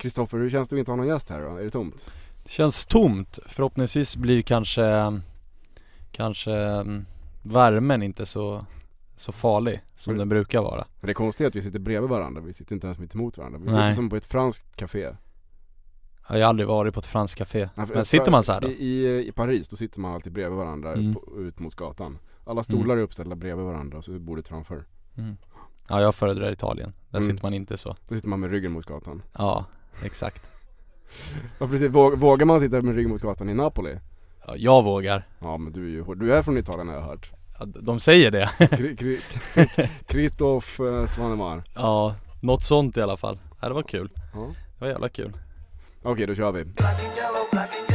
Kristoffer, hur känns det att inte ha någon gäst här då? Är det tomt? Det känns tomt. Förhoppningsvis blir kanske, kanske mm, värmen inte så, så farlig som Men- den brukar vara. Men det är konstigt att vi sitter bredvid varandra, vi sitter inte ens mitt emot varandra. Vi Nej. sitter som på ett franskt café. Jag har aldrig varit på ett franskt café. För- Men sitter man så då? I, i, Paris, då sitter man alltid bredvid varandra Mm. på, ut mot gatan. Alla stolar är uppställda bredvid varandra så bordet framför. Mm. Ja jag föredrar Italien. Där Mm. sitter man inte så. Då sitter man med ryggen mot gatan. Ja, exakt. Ja precis, Vå- vågar man sitta med ryggen mot gatan i Napoli? Ja, jag vågar. Ja men du är ju hård. Du är från Italien har jag hört. Ja, d- De säger det. Kri- kri- Kristoff eh, Svanemar. ja, något sånt i alla fall. Ja, det var kul. Ja. Det var jävla kul. Okej, då kör vi. black and yellow, black and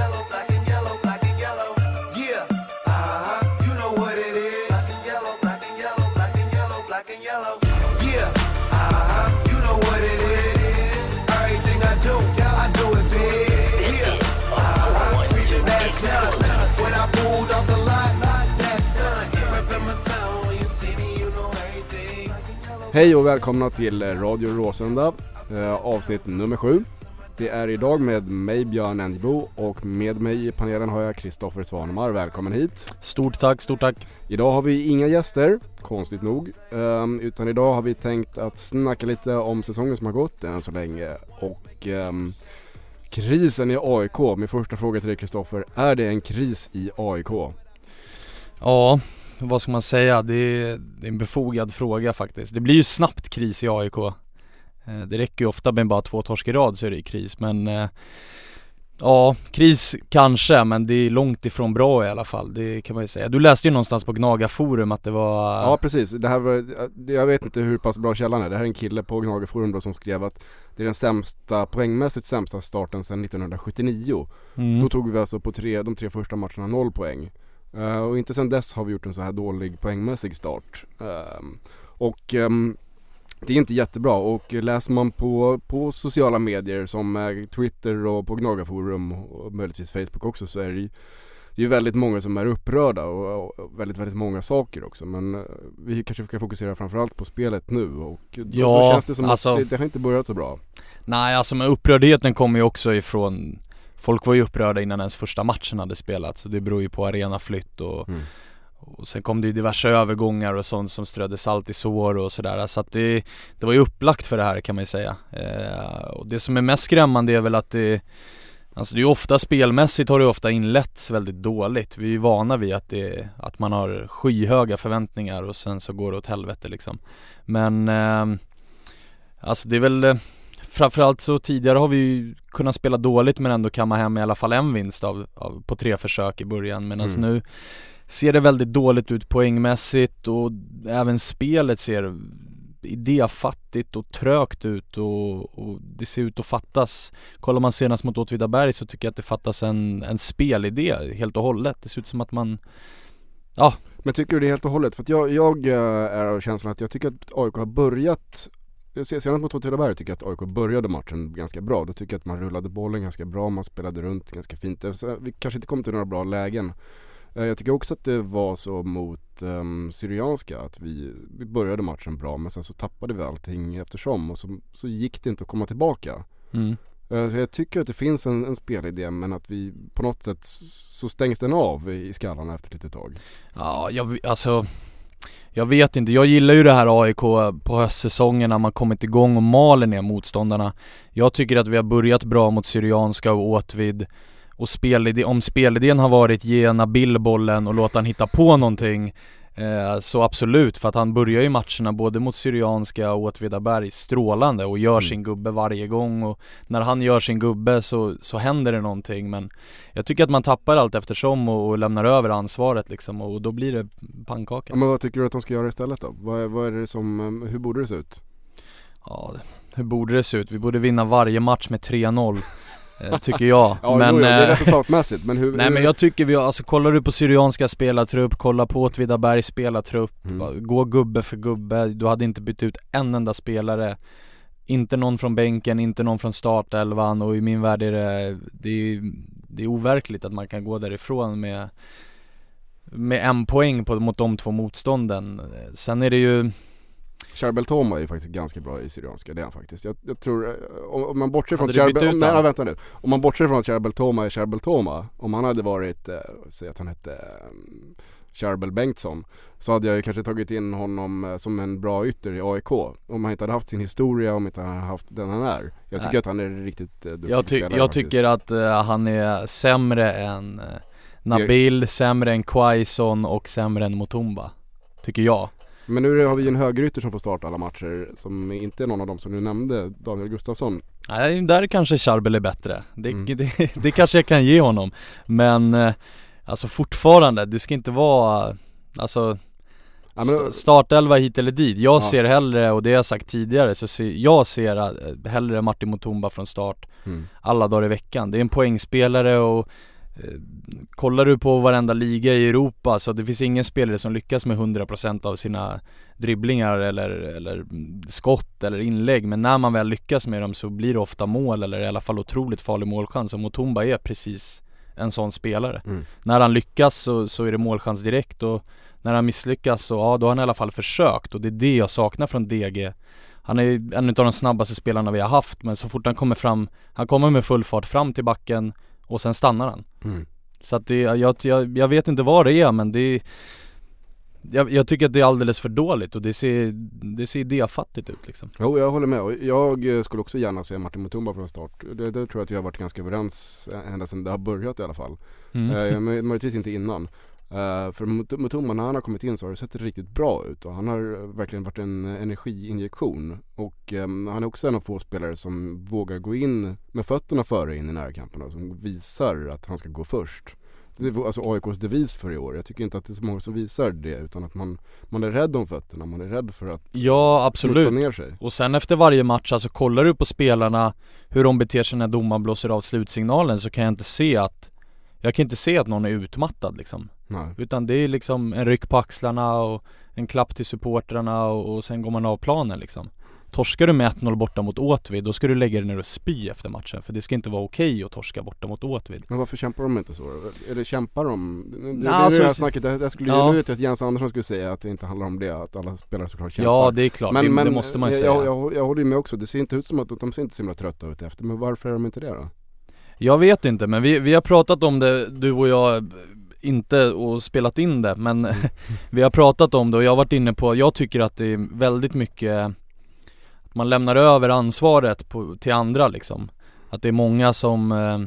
Hej och välkomna till Radio Råsunda, eh, avsnitt nummer sju. Det är idag med mig Björn Endebo och med mig i panelen har jag Kristoffer Svanemar. Välkommen hit. Stort tack, stort tack. Idag har vi inga gäster, konstigt nog. Ehm, utan idag har vi tänkt att snacka lite om säsongen som har gått än så länge. Och ehm, krisen i AIK. Min första fråga till dig Kristoffer, är det en kris i AIK? Ja, vad ska man säga? Det är, det är en befogad fråga faktiskt. Det blir ju snabbt kris i AIK. Eh, Det räcker ju ofta med bara två torsk i rad så är det kris men eh, Ja, kris kanske men det är långt ifrån bra i alla fall, det kan man ju säga. Du läste ju någonstans på Gnagarforum att det var Ja precis, det här var, jag vet inte hur pass bra källan är. Det här är en kille på Gnagerforum då som skrev att det är den sämsta, poängmässigt sämsta starten sedan 1979. mm, Då tog vi alltså på tre, de tre första matcherna noll poäng. Eh, och inte sedan dess har vi gjort en så här dålig poängmässig start. Ehm, och ehm, det är inte jättebra och läser man på, på sociala medier som eh, Twitter och på Gnagarforum och möjligtvis Facebook också så är det ju det är väldigt många som är upprörda och, och väldigt, väldigt många saker också men eh, vi kanske ska fokusera framförallt på spelet nu och då, då Ja, känns det som alltså- att det, det har inte börjat så bra. Nej alltså men upprördheten kommer ju också ifrån Folk var ju upprörda innan ens första matchen hade spelats så det beror ju på arenaflytt och Mm. Och sen kom det ju diverse övergångar och sånt som strödde salt i sår och sådär så att det, det var ju upplagt för det här kan man ju säga. Eh, Och det som är mest skrämmande är väl att det Alltså det är ju ofta spelmässigt har det ofta inletts väldigt dåligt. Vi är vana vid att det, att man har skyhöga förväntningar och sen så går det åt helvete liksom. Men eh, Alltså det är väl eh, Framförallt så tidigare har vi ju kunnat spela dåligt men ändå kamma hem i alla fall en vinst av, av på tre försök i början medan Mm. nu ser det väldigt dåligt ut poängmässigt och även spelet ser idéfattigt och trögt ut och, och det ser ut att fattas Kollar man senast mot Åtvidaberg så tycker jag att det fattas en, en spelidé helt och hållet Det ser ut som att man Men tycker du det helt och hållet? För att jag, jag eh, är av känslan att jag tycker att AIK har börjat Senast mot Åtvidaberg tycker jag att AIK började matchen ganska bra. Då tycker jag att man rullade bollen ganska bra, man spelade runt ganska fint. Så vi kanske inte kom till några bra lägen. Eh, Jag tycker också att det var så mot um, Syrianska att vi, vi började matchen bra men sen så tappade vi allting eftersom och så, så gick det inte att komma tillbaka. mm, Eh, Så jag tycker att det finns en, en spelidé men att vi på något sätt så stängs den av i skallarna efter ett litet tag. Ja, jag, alltså jag vet inte, jag gillar ju det här AIK på höstsäsongen när man kommit igång och maler ner motståndarna. Jag tycker att vi har börjat bra mot Syrianska och Åtvid. Och spelidé, om spelidén har varit ge Nabil bollen och låta han hitta på någonting eh, Så absolut, för att han börjar ju matcherna både mot Syrianska och Åtvidaberg strålande och gör Mm. sin gubbe varje gång och när han gör sin gubbe så, så händer det någonting men jag tycker att man tappar allt eftersom och, och lämnar över ansvaret liksom och då blir det pannkaka. Ja, men vad tycker du att de ska göra istället då? Vad är, vad är det som, eh, hur borde det se ut? Ja, hur borde det se ut? Vi borde vinna varje match med 3-0 eh, Tycker jag. Ja, men, jo, jo, det är eh, resultatmässigt men hur Nej men jag tycker vi har, alltså kollar du på Syrianska spelartrupp, kolla på Åtvidabergs spelartrupp Mm. Gå gubbe för gubbe, du hade inte bytt ut en enda spelare Inte någon från bänken, inte någon från startelvan och i min värld är det, det är, det är overkligt att man kan gå därifrån med Med en poäng på, mot de två motstånden Sen är det ju Charbel Toma är ju faktiskt ganska bra i Syrianska, det är han faktiskt. Jag, jag tror, eh, om, man bortser från Charbel, om, nej han? vänta nu. Om man bortser från att Charbel Toma är Charbel Toma, om han hade varit, eh, säg att han hette eh, Charbel Bengtsson, så hade jag ju kanske tagit in honom eh, som en bra ytter i AIK. Om han inte hade haft sin historia, om inte han hade haft den han är. Jag tycker Nej. att han är riktigt eh, duktig Jag, ty- spelare jag faktiskt. tycker att eh, han är sämre än Nabil, sämre än Quaison och sämre än Mutumba Tycker jag Men nu har vi ju en högerytter som får starta alla matcher som inte är någon av dem som du nämnde, Daniel Gustafsson. Nej, där kanske Charbel är bättre. Det, Mm. det, det kanske jag kan ge honom. Men eh, alltså fortfarande, det ska inte vara, alltså Ja, st- men, startelva hit eller dit. Jag Ja. ser hellre, och det har jag sagt tidigare, så ser, jag ser eh, hellre Martin Mutumba från start mm. alla dagar i veckan. Det är en poängspelare och kollar du på varenda liga i Europa så det finns ingen spelare som lyckas med 100% av sina dribblingar eller, eller skott eller inlägg. Men när man väl lyckas med dem så blir det ofta mål eller i alla fall otroligt farlig målchans. Och Mutumba är precis en sån spelare. Mm. När han lyckas så, så är det målchans direkt. Och när han misslyckas så, ja då har han i alla fall försökt. Och det är det jag saknar från DG Han är en av de snabbaste spelarna vi har haft. Men så fort han kommer fram Han kommer med full fart fram till backen och sen stannar han Mm. Så att det, jag, jag, jag vet inte vad det är men det är jag, jag tycker att det är alldeles för dåligt och det ser, det ser idéfattigt ut liksom Jo, jag håller med. Och Jag skulle också gärna se Martin Mutumba från start. Det, det tror jag att vi har varit ganska överens eh, ända sedan det har börjat i alla fall. mm. Eh, möjligtvis inte innan. Eh, för Mut- Mutumba, när han har kommit in så har det sett riktigt bra ut och han har eh, verkligen varit en eh, energiinjektion. Och ehm, han är också en av få spelare som vågar gå in med fötterna före in i närkamperna. Som visar att han ska gå först. Det är alltså AIKs devis för i år. Jag tycker inte att det är så många som visar det utan att man, man är rädd om fötterna. Man är rädd för att Ja absolut ner sig. Och sen efter varje match, alltså kollar du på spelarna Hur de beter sig när domaren blåser av slutsignalen så kan jag inte se att Jag kan inte se att någon är utmattad liksom Nej. Utan det är liksom en ryck på axlarna och en klapp till supportrarna och, och sen går man av planen liksom Torskar du med 1-0 borta mot Åtvid, då ska du lägga dig ner och spy efter matchen För det ska inte vara okej att torska borta mot Åtvid Men varför kämpar de inte så det kämpar de? Det, det, det, alltså- är det här snacket, det, det skulle, Ja. vet jag att Jens Andersson skulle säga att det inte handlar om det, att alla spelare såklart kämpar Ja det är klart, det, det måste man ju säga jag, jag, jag håller ju med också, det ser inte ut som att de ser inte så himla trötta ut efter, men varför är de inte det då? Jag vet inte men vi, vi har pratat om det, du och jag, inte och spelat in det men vi har pratat om det och jag har varit inne på, jag tycker att det är väldigt mycket att man lämnar över ansvaret på, till andra liksom. Att det är många som eh,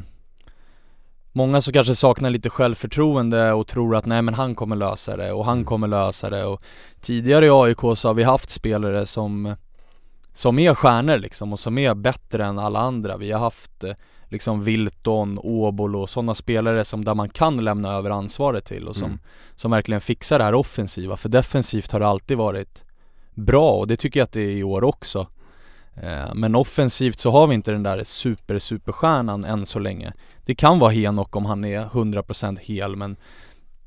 Många som kanske saknar lite självförtroende och tror att nej men han kommer lösa det och han kommer lösa det. Och Tidigare i AIK så har vi haft spelare som Som är stjärnor liksom och som är bättre än alla andra. Vi har haft eh, liksom Wilton, Åbol och sådana spelare som där man kan lämna över ansvaret till och som, Mm. som verkligen fixar det här offensiva. För defensivt har det alltid varit bra och det tycker jag att det är i år också. Eh, Men offensivt så har vi inte den där super superstjärnan än så länge. Det kan vara Henok om han är 100% hel men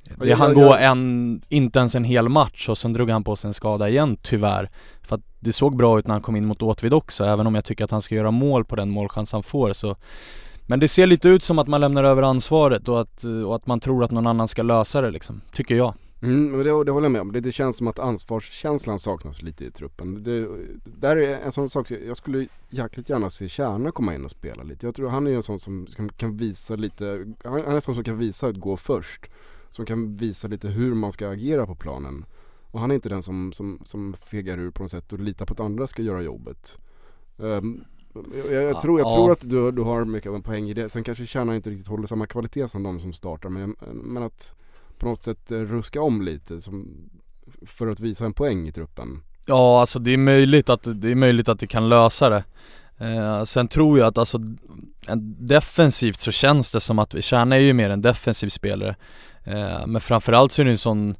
det jag- han jag- gå en, inte ens en hel match och sen drog han på sig en skada igen tyvärr. För att det såg bra ut när han kom in mot Åtvid också, även om jag tycker att han ska göra mål på den målchans han får så Men det ser lite ut som att man lämnar över ansvaret och att, och att man tror att någon annan ska lösa det liksom, tycker jag. Mm, men det, det håller jag med om. Det, det känns som att ansvarskänslan saknas lite i truppen. Det, där är en sån sak, jag skulle jäkligt gärna se Kärna komma in och spela lite. Jag tror han är en sån som kan, kan visa lite, han är en sån som kan visa att gå först. Som kan visa lite hur man ska agera på planen. Och han är inte den som, som, som fegar ur på något sätt och litar på att andra ska göra jobbet. Ehm, jag, jag, Ja, tror, jag ja. tror att du, du har mycket av en poäng i det. Sen kanske Kärna inte riktigt håller samma kvalitet som de som startar. Men, men att på något sätt eh, ruska om lite som, för att visa en poäng i truppen. Ja alltså det är möjligt att, det är möjligt att det kan lösa det eh, Sen tror jag att alltså en, Defensivt så känns det som att Kärna är ju mer en defensiv spelare eh, Men framförallt så är det en sån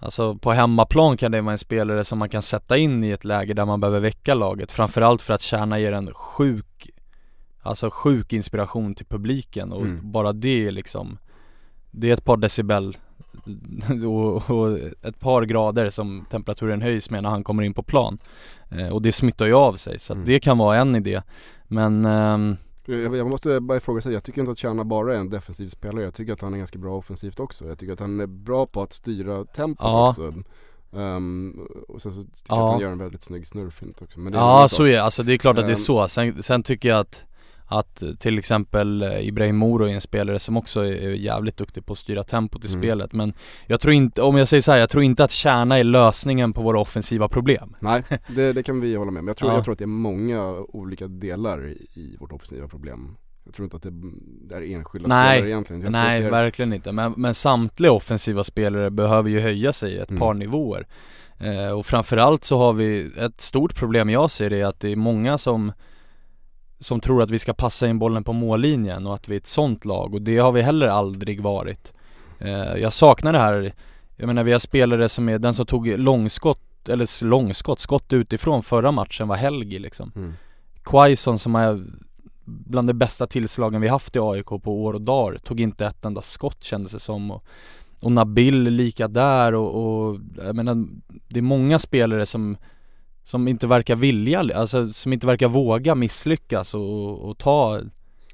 Alltså på hemmaplan kan det vara en spelare som man kan sätta in i ett läge där man behöver väcka laget Framförallt för att Kärna ger en sjuk Alltså sjuk inspiration till publiken och Mm. bara det är liksom Det är ett par decibel och, och ett par grader som temperaturen höjs med när han kommer in på plan eh, Och det smittar ju av sig så Mm. det kan vara en idé Men ehm, Jag, jag måste bara ifrågasätta, jag tycker inte att Kärna bara är en defensiv spelare. Jag tycker att han är ganska bra offensivt också. Jag tycker att han är bra på att styra tempot Ja. också. Ehm, och sen så tycker jag Ja. att han gör en väldigt snygg snurrfint också men det är Ja så är det, alltså det är klart att det är Ehm. så. Sen, sen tycker jag att att till exempel eh, Ibrahim Moro är en spelare som också är jävligt duktig på att styra tempot i Mm. spelet men Jag tror inte, om jag säger så här, jag tror inte att Kärna är lösningen på våra offensiva problem Nej, det, det kan vi hålla med om. Jag tror, Ja. jag tror att det är många olika delar i, vårt offensiva problem. Jag tror inte att det, är enskilda Nej. spelare egentligen. Jag Nej är, verkligen inte, men, men samtliga offensiva spelare behöver ju höja sig ett Mm. par nivåer eh, Och framförallt så har vi, ett stort problem jag ser det är att det är många som Som tror att vi ska passa in bollen på mållinjen och att vi är ett sånt lag och det har vi heller aldrig varit. Eh, Jag saknar det här Jag menar vi har spelare som är, den som tog långskott, eller långskott, skott utifrån förra matchen var Helgi liksom. Mm. Quaison som är bland de bästa tillslagen vi haft i AIK på år och dagar Tog inte ett enda skott kändes det som. Och, och Nabil lika där och, och jag menar Det är många spelare som Som inte verkar vilja, alltså som inte verkar våga misslyckas och, och ta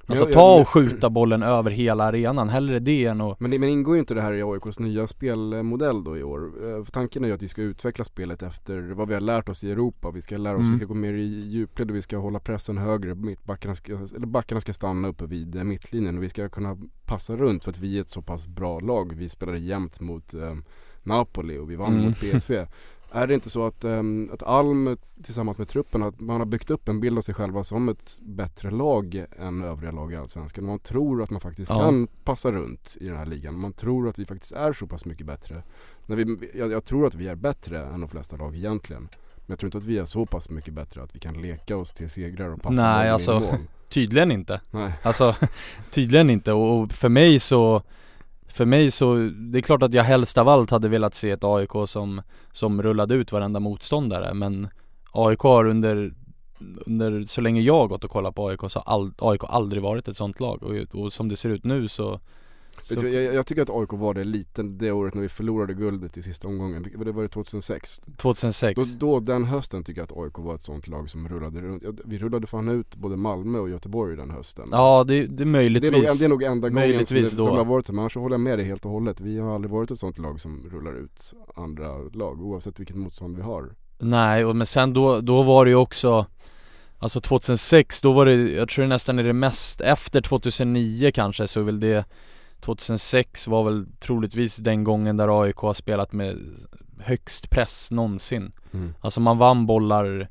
Alltså jag- ta och skjuta bollen över hela arenan, hellre det än att Men, det, men ingår ju inte det här i AIKs nya spelmodell då i år? Eh, För tanken är ju att vi ska utveckla spelet efter vad vi har lärt oss i Europa. Vi ska lära oss, Mm. vi ska gå mer i djupled och vi ska hålla pressen högre. Mittbackarna ska, eller backarna ska stanna uppe vid eh, mittlinjen och vi ska kunna passa runt för att vi är ett så pass bra lag. Vi spelade jämt mot eh, Napoli och vi vann Mm. mot PSV. Är det inte så att, ehm, att Alm tillsammans med truppen, att man har byggt upp en bild av sig själva som ett bättre lag än övriga lag i Allsvenskan? Man tror att man faktiskt Ja. kan passa runt i den här ligan. Man tror att vi faktiskt är så pass mycket bättre. När vi, jag, jag tror att vi är bättre än de flesta lag egentligen. Men jag tror inte att vi är så pass mycket bättre att vi kan leka oss till segrar och passa Nej, alltså, mål. tydligen inte Nej. Alltså tydligen inte och, och för mig så för mig så, det är klart att jag helst av allt hade velat se ett AIK som Som rullade ut varenda motståndare men AIK har under Under så länge jag har gått och kollat på AIK så har all, AIK aldrig varit ett sånt lag. Och, och som det ser ut nu så, så jag, jag tycker att AIK var det lite det året när vi förlorade guldet i sista omgången. Det var det 2006. 2006 Då, då den hösten tycker jag att AIK var ett sånt lag som rullade runt. Vi rullade fan ut både Malmö och Göteborg den hösten. Ja det, det är det, är möjligtvis nog, det är nog enda gången Möjligtvis som det, då. har varit så. Men annars håller jag med dig helt och hållet. Vi har aldrig varit ett sånt lag som rullar ut andra lag oavsett vilket motstånd vi har. Nej, och men sen då, då var det ju också Alltså 2006, då var det, jag tror det nästan är det mest, efter 2009 kanske så är väl det 2006 var väl troligtvis den gången där AIK har spelat med högst press någonsin. Alltså man vann bollar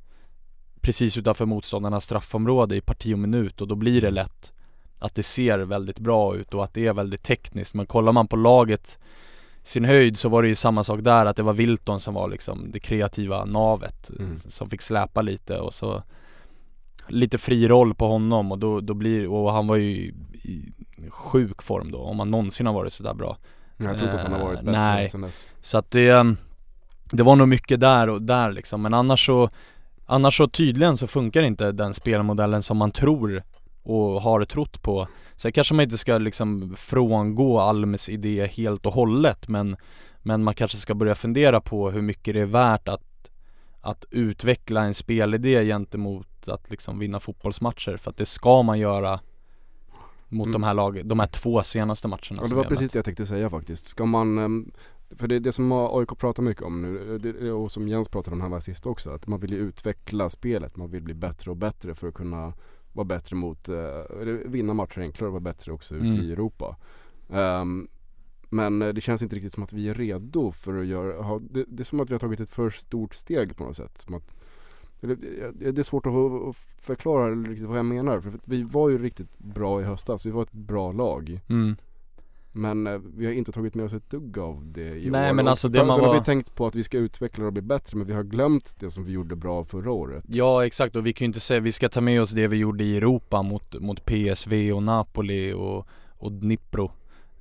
precis utanför motståndarnas straffområde i parti och minut och då blir det lätt att det ser väldigt bra ut och att det är väldigt tekniskt. Men kollar man på laget sin höjd så var det ju samma sak där att det var Wilton som var liksom det kreativa navet Mm. som fick släpa lite och så lite fri roll på honom och då, då blir, och han var ju i sjuk form då om han någonsin har varit sådär bra Jag tror inte att han har varit Eh, bättre nej. sen dess. så att det, det var nog mycket där och där liksom men annars så Annars så tydligen så funkar inte den spelmodellen som man tror och har trott på Sen kanske man inte ska liksom frångå Almes idé helt och hållet men Men man kanske ska börja fundera på hur mycket det är värt att Att utveckla en spelidé gentemot att liksom vinna fotbollsmatcher för att det ska man göra Mot Mm. de här lag, de här två senaste matcherna som det var precis det jag tänkte säga faktiskt. Ska man, ehm, för det är det som AIK pratar mycket om nu det, och som Jens pratade om här var sist också, att man vill ju utveckla spelet, man vill bli bättre och bättre för att kunna vara bättre mot, eh, eller vinna matcher enklare och vara bättre också ute Mm. i Europa. Ehm, men eh, det känns inte riktigt som att vi är redo för att göra, ha, det, det är som att vi har tagit ett för stort steg på något sätt. Som att, det- är svårt att, förklara riktigt vad jag menar. För vi var ju riktigt bra i höstas, vi var ett bra lag. mm. Men eh, vi har inte tagit med oss ett dugg av det i Nej, år. men alltså det sen man så har var- vi tänkt på att vi ska utveckla och bli bättre men vi har glömt det som vi gjorde bra förra året. Ja exakt och vi kan ju inte säga, vi ska ta med oss det vi gjorde i Europa mot, mot PSV och Napoli och, och Dnipro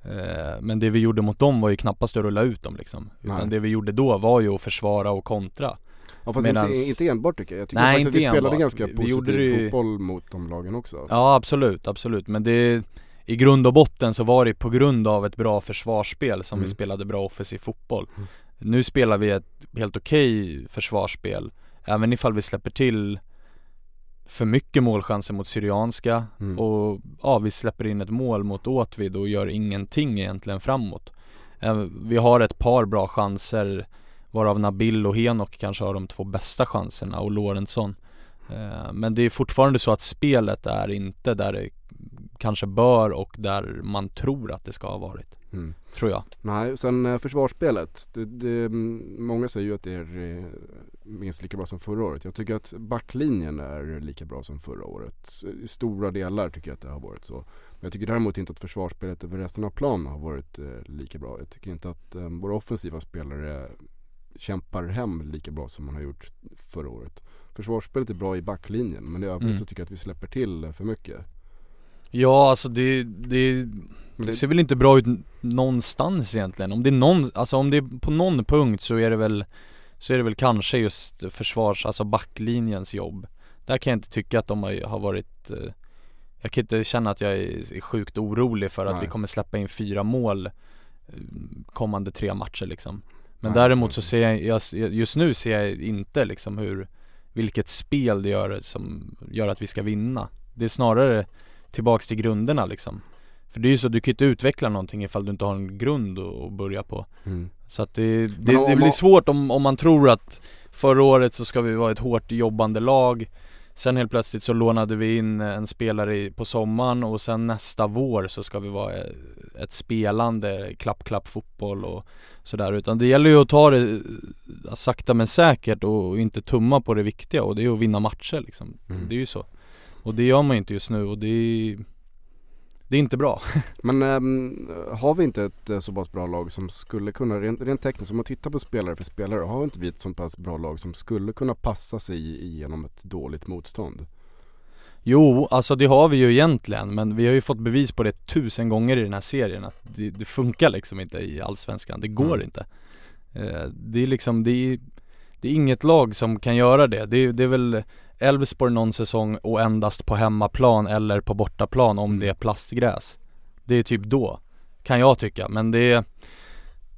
eh, Men det vi gjorde mot dem var ju knappast att rulla ut dem liksom Nej. Utan det vi gjorde då var ju att försvara och kontra Ja, fast medans- inte, inte enbart tycker jag. Jag tycker Nej, faktiskt att vi spelade enbart. ganska Vi- vi positiv det ju- fotboll mot de lagen också. Ja absolut, absolut men det I grund och botten så var det på grund av ett bra försvarsspel som Mm. vi spelade bra offensiv fotboll Mm. Nu spelar vi ett helt okej försvarsspel Även ifall vi släpper till för mycket målchanser mot Syrianska Mm. och ja, vi släpper in ett mål mot Åtvid och gör ingenting egentligen framåt Eh, Vi har ett par bra chanser Varav Nabil och Henok kanske har de två bästa chanserna och Lorentzon eh, Men det är fortfarande så att spelet är inte där det kanske bör och där man tror att det ska ha varit Mm. Tror jag Nej, sen eh, försvarsspelet. Det, det, mm, många säger ju att det är eh, minst lika bra som förra året. Jag tycker att backlinjen är lika bra som förra året. I stora delar tycker jag att det har varit så. Men jag tycker däremot inte att försvarsspelet över resten av planen har varit lika bra. Jag tycker inte att våra offensiva spelare kämpar hem lika bra som man har gjort förra året. Försvarsspelet är bra i backlinjen men i övrigt Mm. så tycker jag att vi släpper till för mycket. Ja alltså det, det, det ser väl inte bra ut någonstans egentligen Om det är någon, alltså om det är på någon punkt så är det väl Så är det väl kanske just försvars, alltså backlinjens jobb Där kan jag inte tycka att de har, har varit eh, Jag kan inte känna att jag är, är sjukt orolig för att Nej. vi kommer släppa in fyra mål eh, Kommande tre matcher liksom Men däremot så ser jag, jag, just nu ser jag inte liksom hur Vilket spel det gör som gör att vi ska vinna. Det är snarare tillbaks till grunderna liksom. För det är ju så, du kan ju inte utveckla någonting ifall du inte har en grund att börja på. Mm. Så att det, det, det blir svårt om, om man tror att Förra året så ska vi vara ett hårt jobbande lag Sen helt plötsligt så lånade vi in en spelare på sommaren och sen nästa vår så ska vi vara eh, ett spelande klapp-klapp fotboll och sådär. Utan det gäller ju att ta det eh, sakta men säkert och inte tumma på det viktiga och det är att vinna matcher liksom. Mm. Det är ju så. Och det gör man ju inte just nu och det är Det är inte bra Men ehm, har vi inte ett eh, så pass bra lag som skulle kunna, rent, rent tekniskt, om man tittar på spelare för spelare, har inte vi ett så pass bra lag som skulle kunna passa sig igenom ett dåligt motstånd? Jo, alltså det har vi ju egentligen men vi har ju fått bevis på det tusen gånger i den här serien att det, det funkar liksom inte i Allsvenskan, det går Mm. inte eh, Det är liksom, det är, det är inget lag som kan göra det, det är, det är väl Elfsborg någon säsong och endast på hemmaplan eller på bortaplan om Mm. det är plastgräs Det är typ då, kan jag tycka, men det är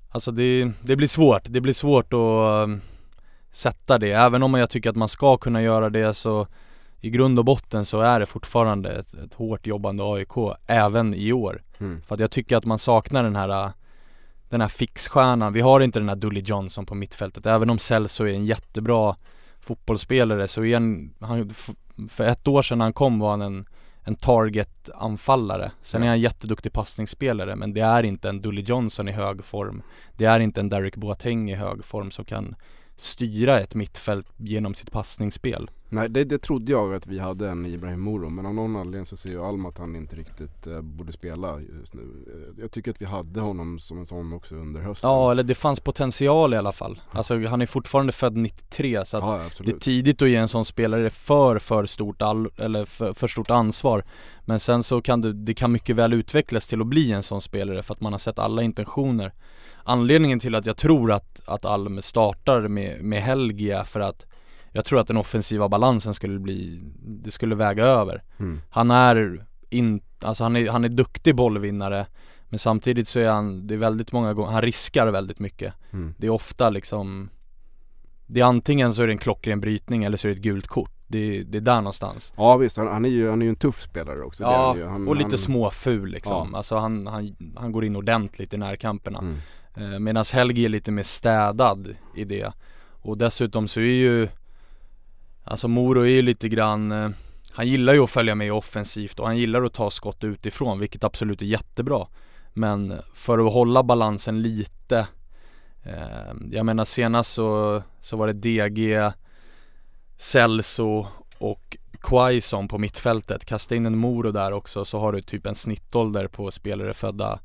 Alltså det, det blir svårt, det blir svårt att eh, sätta det, även om jag tycker att man ska kunna göra det så i grund och botten så är det fortfarande ett, ett hårt jobbande AIK även i år. Mm. För att jag tycker att man saknar den här Den här fixstjärnan, vi har inte den här Dully Johnson på mittfältet Även om Celso är en jättebra fotbollsspelare så är han, han För ett år sedan han kom var han en En target-anfallare Sen är Ja. han en jätteduktig passningsspelare men det är inte en Dully Johnson i hög form Det är inte en Derek Boateng i hög form som kan styra ett mittfält genom sitt passningsspel? Nej det, det trodde jag att vi hade en Ibrahim Moro men av någon anledning så ser ju Alma att han inte riktigt eh, borde spela just nu. Eh, jag tycker att vi hade honom som en sån också under hösten. Ja eller det fanns potential i alla fall. Alltså han är fortfarande född 93 så att ja det är tidigt att ge en sån spelare för, för stort all, eller för, för stort ansvar. Men sen så kan det, det kan mycket väl utvecklas till att bli en sån spelare för att man har sett alla intentioner Anledningen till att jag tror att, att Alm startar med, med Helgi är för att Jag tror att den offensiva balansen skulle bli, det skulle väga över Mm. Han är in, alltså han är, han är duktig bollvinnare Men samtidigt så är han, det är väldigt många gånger, han riskar väldigt mycket Mm. Det är ofta liksom Det är antingen så är det en klockren brytning eller så är det ett gult kort Det, det är där någonstans Ja visst, han, han, är ju, han är ju en tuff spelare också. Ja, han, och lite han, småful liksom Ja. Alltså han, han, han går in ordentligt i närkamperna Mm eh, Medan Helgi är lite mer städad i det. Och dessutom så är ju Alltså Moro är ju lite grann eh, Han gillar ju att följa med offensivt och han gillar att ta skott utifrån vilket absolut är jättebra. Men för att hålla balansen lite eh, Jag menar senast så, så var det DG Celso och Quaison på mittfältet. Kasta in en Moro där också så har du typ en snittålder på spelare födda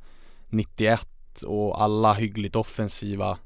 91 och alla hyggligt offensiva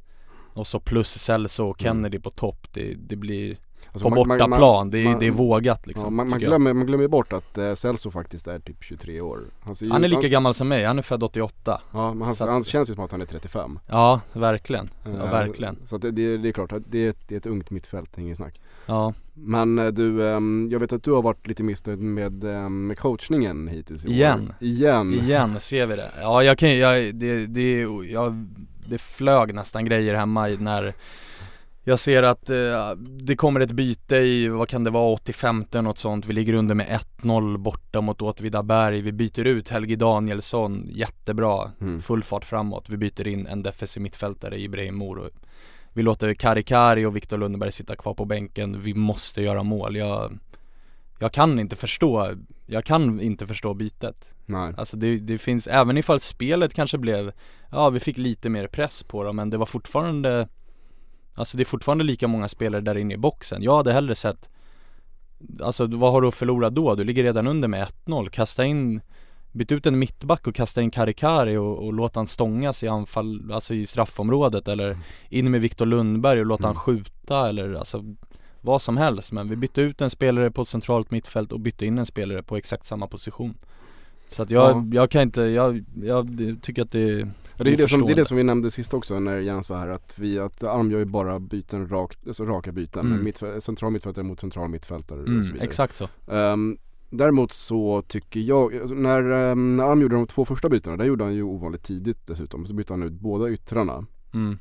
och så plus Celso och Mm. Kennedy på topp. Det, det blir Alltså, på man- bortaplan, det, är- man- det är vågat liksom ja, man, man, glömmer, man glömmer bort att eh, Celso faktiskt är typ 23 år. Han, Han är lika gammal som mig, han är född 88 Ja men han, att- han känns ju som att han är 35. Ja, verkligen, ja, Eh, verkligen Så att det, det, det är klart, det, är- det är ett ungt mittfält, ingen snack. Ja, Men eh, du, ehm, jag vet att du har varit lite missnöjd med, ehm, med coachningen hittills i år. Igen. Igen. igen ser vi det Ja jag kan jag, det, det, jag, det flög nästan grejer hemma när Jag ser att eh, det kommer ett byte i, vad kan det vara, 85 något sånt Vi ligger under med 1-0 borta mot Åtvidaberg Vi byter ut Helge Danielsson, jättebra Mm. Full fart framåt, vi byter in en defensiv mittfältare, Ibrahim Moro Vi låter Kari och Viktor Lundberg sitta kvar på bänken, vi måste göra mål. Jag, jag kan inte förstå, jag kan inte förstå bytet. Nej. Alltså det, det finns, även ifall spelet kanske blev, ja vi fick lite mer press på dem men det var fortfarande Alltså det är fortfarande lika många spelare där inne i boxen. Jag hade hellre sett Alltså vad har du att förlora då? Du ligger redan under med 1-0. Kasta in Byt ut en mittback och kasta in Karikari och, och låt han stångas i anfall, alltså i straffområdet eller in med Viktor Lundberg och låt Mm. han skjuta eller alltså vad som helst men vi bytte ut en spelare på ett centralt mittfält och bytte in en spelare på exakt samma position Så att jag, Ja. jag kan inte, jag, jag tycker att det Ja, det, är det, som, det är det som vi nämnde sist också när Jens var här att vi, att Alm gör ju bara byten rakt, alltså raka byten. Mm. Mittfäl- central mittfältare mot central mittfältare och så mm, vidare. exakt så Ehm, däremot så tycker jag, alltså när, um, när Alm gjorde de två första bytena, där gjorde han ju ovanligt tidigt dessutom. Så bytte han ut båda yttrarna. mm.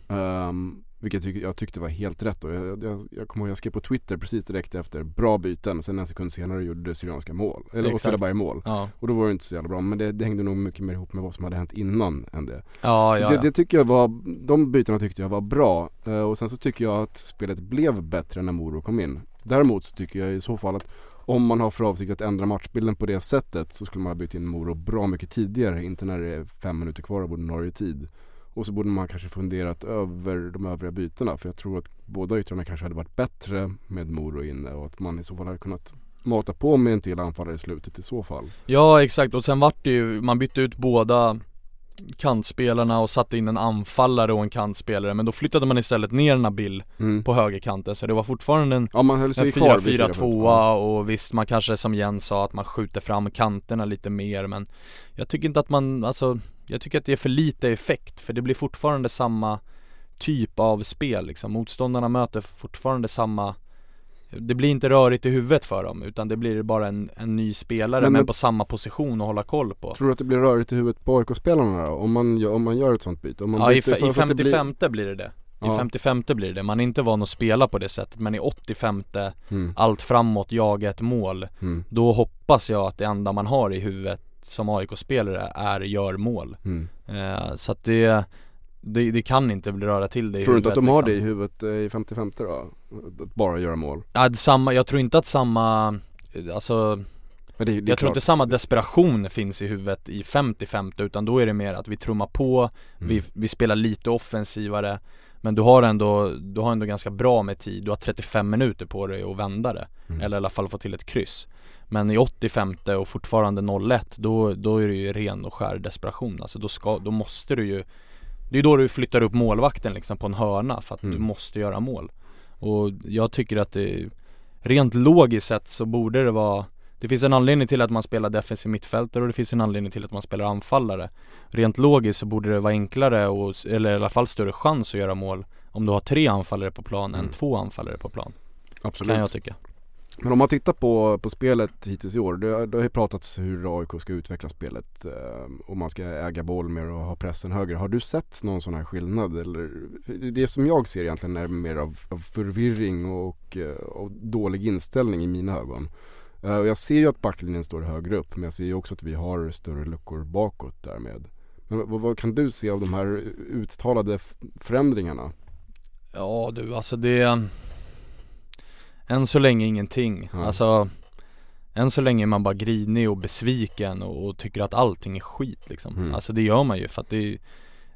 Um, vilket jag, tyck- jag tyckte var helt rätt och jag, jag, jag kommer ihåg jag skrev på Twitter precis direkt efter, bra byten. Sen en sekund senare gjorde det Syrianska mål, eller. Åtvidaberg mål. Ja, Och då var det inte så jävla bra, men det, det hängde nog mycket mer ihop med vad som hade hänt innan än det. ja, Så ja, det, det tycker jag var, de bytena tyckte jag var bra. Eh, och sen så tycker jag att spelet blev bättre när Moro kom in. Däremot så tycker jag i så fall att om man har för avsikt att ändra matchbilden på det sättet så skulle man ha bytt in Moro bra mycket tidigare, inte när det är fem minuter kvar av ordinarie tid. Och så borde man kanske funderat över de övriga bytena för jag tror att båda yttrarna kanske hade varit bättre med Moro inne och att man i så fall hade kunnat mata på med en till anfallare i slutet i så fall. ja exakt och sen vart det ju, man bytte ut båda kantspelarna och satte in en anfallare och en kantspelare men då flyttade man istället ner Nabil Mm. på högerkanten så det var fortfarande en Ja man höll sig En kvar vid 4-4-2 Ja. och visst man kanske som Jens sa att man skjuter fram kanterna lite mer men Jag tycker inte att man, alltså Jag tycker att det är för lite effekt för det blir fortfarande samma typ av spel liksom Motståndarna möter fortfarande samma Det blir inte rörigt i huvudet för dem utan det blir bara en, en ny spelare Men- men, på samma position att hålla koll på Tror du att det blir rörigt i huvudet på AIK-spelarna då? Om man, om man gör ett sånt byte? Om man Ja i, byter i att det blir- 55 blir det det I Ja. 55 blir det det, man är inte van att spela på det sättet men i 85 Mm, allt framåt, jaga ett mål mm, Då hoppas jag att det enda man har i huvudet som AIK-spelare är gör mål mm. eh, Så att det, det, det kan inte röra till det Tror du inte att de har det liksom. i huvudet eh, i 55 då? Att bara göra mål? Ja, det samma, jag tror inte att samma Alltså, Men det, det jag tror klart. inte samma desperation finns i huvudet i 50-50 utan då är det mer att vi trummar på, Mm. vi, vi spelar lite offensivare Men du har ändå, du har ändå ganska bra med tid, du har 35 minuter på dig att vända det Mm. Eller i alla fall få till ett kryss Men i 85 och fortfarande 0-1 då, då är det ju ren och skär desperation Alltså då, ska, då måste du ju Det är då du flyttar upp målvakten liksom på en hörna för att Mm. du måste göra mål Och jag tycker att det Rent logiskt sett så borde det vara Det finns en anledning till att man spelar defensiv mittfältare och det finns en anledning till att man spelar anfallare Rent logiskt så borde det vara enklare och, eller i alla fall större chans att göra mål Om du har tre anfallare på plan Mm. än två anfallare på plan Absolut. Kan jag tycka men om man tittar på, på spelet hittills i år, det, det har ju pratats hur AIK ska utveckla spelet eh, och man ska äga boll mer och ha pressen högre. Har du sett någon sån här skillnad? Eller, det som jag ser egentligen är mer av, av förvirring och, eh, och dålig inställning i mina ögon. Eh, och jag ser ju att backlinjen står högre upp men jag ser ju också att vi har större luckor bakåt därmed. Men vad, vad kan du se av de här uttalade förändringarna? Ja du alltså det än så länge ingenting, Ja. alltså Än så länge är man bara grinig och besviken och, och tycker att allting är skit liksom Mm. Alltså det gör man ju för att det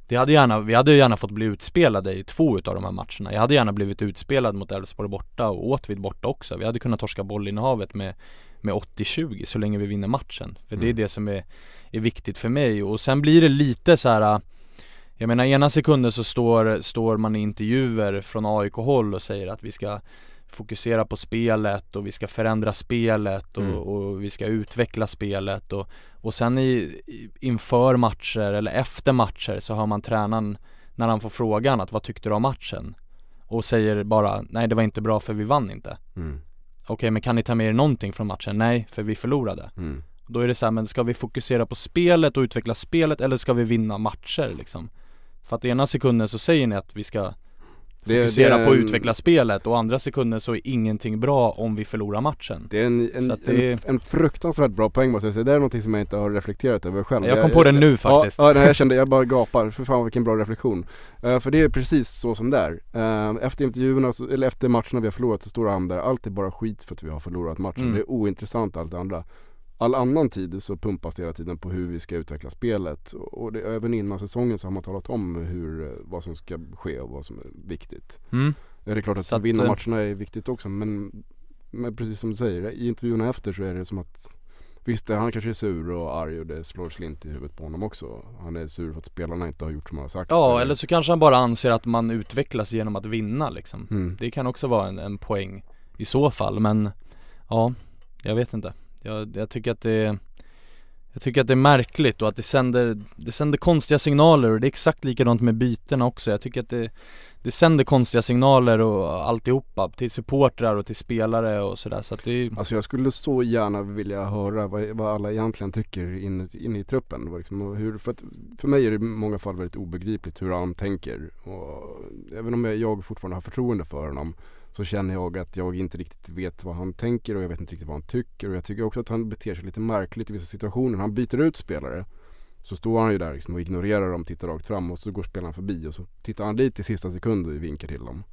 det hade gärna, vi hade gärna fått bli utspelade i två utav de här matcherna Jag hade gärna blivit utspelad mot Elfsborg borta och Åtvid borta också Vi hade kunnat torska bollinnehavet med, med 80-20 så länge vi vinner matchen För det är Mm. det som är, är viktigt för mig och sen blir det lite så här. Jag menar ena sekunden så står, står man i intervjuer från AIK-håll och säger att vi ska fokusera på spelet och vi ska förändra spelet och, Mm. och vi ska utveckla spelet och, och sen i, inför matcher eller efter matcher så hör man tränaren när han får frågan att vad tyckte du om matchen? Och säger bara nej det var inte bra för vi vann inte Mm. Okej men kan ni ta med er någonting från matchen? Nej, för vi förlorade Mm. Då är det så här, men ska vi fokusera på spelet och utveckla spelet eller ska vi vinna matcher liksom? För att ena sekunden så säger ni att vi ska Det- fokusera det på att utveckla spelet och andra sekunder så är ingenting bra om vi förlorar matchen. Det är en, en, det- en, en fruktansvärt bra poäng måste jag säga. Det är någonting som jag inte har reflekterat över själv. Jag kom på det nu faktiskt. Ja, ja jag kände, jag bara gapar. För fan vilken bra reflektion. Eh, för det är precis så som det är. Eh, efter intervjuerna, eller efter matcherna vi har förlorat så står han där, allt är bara skit för att vi har förlorat matchen. Mm. Det är ointressant allt det andra. All annan tid så pumpas det hela tiden på hur vi ska utveckla spelet. Och det, även innan säsongen så har man talat om hur, eh, vad som ska ske och vad som är viktigt. Mm. Det är klart att, att, vinna eh, matcherna är viktigt också men, men precis som du säger, i intervjuerna efter så är det som att Visst, han kanske är sur och arg och det slår slint i huvudet på honom också. Han är sur för att spelarna inte har gjort som han har sagt. Ja, eller så kanske han bara anser att man utvecklas genom att vinna liksom. Mm. Det kan också vara en, en poäng i så fall, men ja, jag vet inte. Jag, jag tycker att det jag tycker att det är märkligt och att det sänder, det sänder konstiga signaler och det är exakt likadant med bytena också. Jag tycker att det, det sänder konstiga signaler och alltihopa till supportrar och till spelare och sådär så att det är, Alltså jag skulle så gärna vilja höra vad, vad alla egentligen tycker inne in i truppen. Liksom, och hur, för, att, för mig är det i många fall väldigt obegripligt hur han tänker. Och även om jag, jag fortfarande har förtroende för honom så känner jag att jag inte riktigt vet vad han tänker och jag vet inte riktigt vad han tycker. Och jag tycker också att han beter sig lite märkligt i vissa situationer. Han byter ut spelare. Så står han ju där liksom och ignorerar dem, tittar rakt fram och så går spelaren förbi och så tittar han dit i sista sekund och vinkar till dem.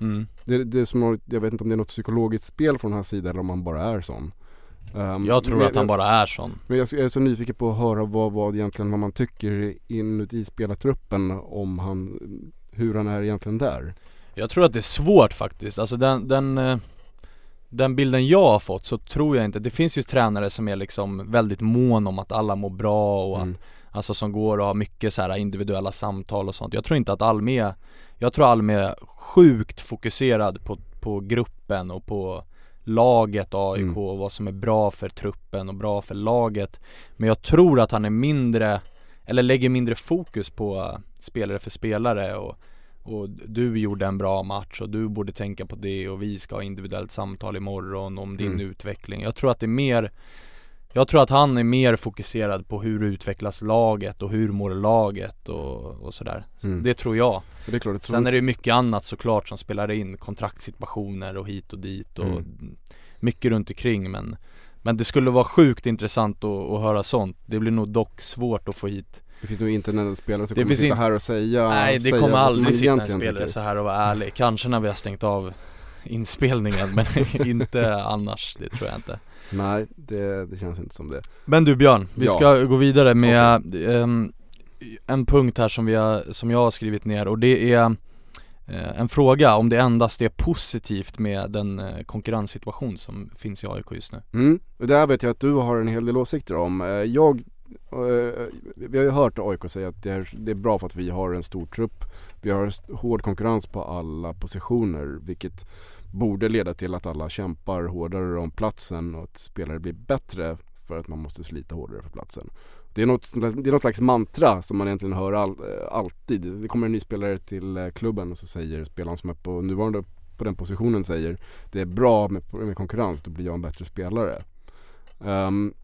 mm. Det, det är som, jag vet inte om det är något psykologiskt spel från hans sida eller om han bara är sån. Um, Jag tror men, att han bara är sån. Men jag är så nyfiken på att höra vad, vad egentligen vad man tycker inuti spelartruppen om han, hur han är egentligen där. Jag tror att det är svårt faktiskt, alltså den, den eh, Den bilden jag har fått så tror jag inte, det finns ju tränare som är liksom väldigt mån om att alla mår bra och att Mm. Alltså som går och har mycket så här individuella samtal och sånt Jag tror inte att Alme är Jag tror Alme är sjukt fokuserad på, på gruppen och på laget AIK Mm. och vad som är bra för truppen och bra för laget Men jag tror att han är mindre Eller lägger mindre fokus på spelare för spelare och och du gjorde en bra match och du borde tänka på det och vi ska ha individuellt samtal imorgon om din Mm. utveckling Jag tror att det är mer Jag tror att han är mer fokuserad på hur utvecklas laget och hur mår laget och, och sådär Mm. Det tror jag det är klart, tror Sen är det mycket annat såklart som spelar in Kontraktssituationer och hit och dit och Mm. mycket runt omkring men Men det skulle vara sjukt intressant att, att höra sånt Det blir nog dock svårt att få hit det finns nog inte en enda spelare som Det kommer sitta in- här och säga Nej det säga kommer aldrig sitta en spelare tycker. så här och vara ärlig Kanske när vi har stängt av inspelningen men inte annars, det tror jag inte Nej, det, det känns inte som det. Men du Björn, vi Ja. ska gå vidare med ehm, en punkt här som, vi har, som jag har skrivit ner och det är eh, en fråga om det endast är positivt med den eh, konkurrenssituation som finns i AIK just nu Mm, och det här vet jag att du har en hel del åsikter om. Eh, Jag, Eh, vi har ju hört AIK säga att det är, det är bra för att vi har en stor trupp. Vi har hård konkurrens på alla positioner vilket borde leda till att alla kämpar hårdare om platsen och att spelare blir bättre för att man måste slita hårdare för platsen. Det är något, det är något slags mantra som man egentligen hör all, eh, alltid. Det kommer en ny spelare till eh, klubben och så säger spelaren som är på nuvarande på den positionen säger det är bra med, med konkurrens, då blir jag en bättre spelare. Um,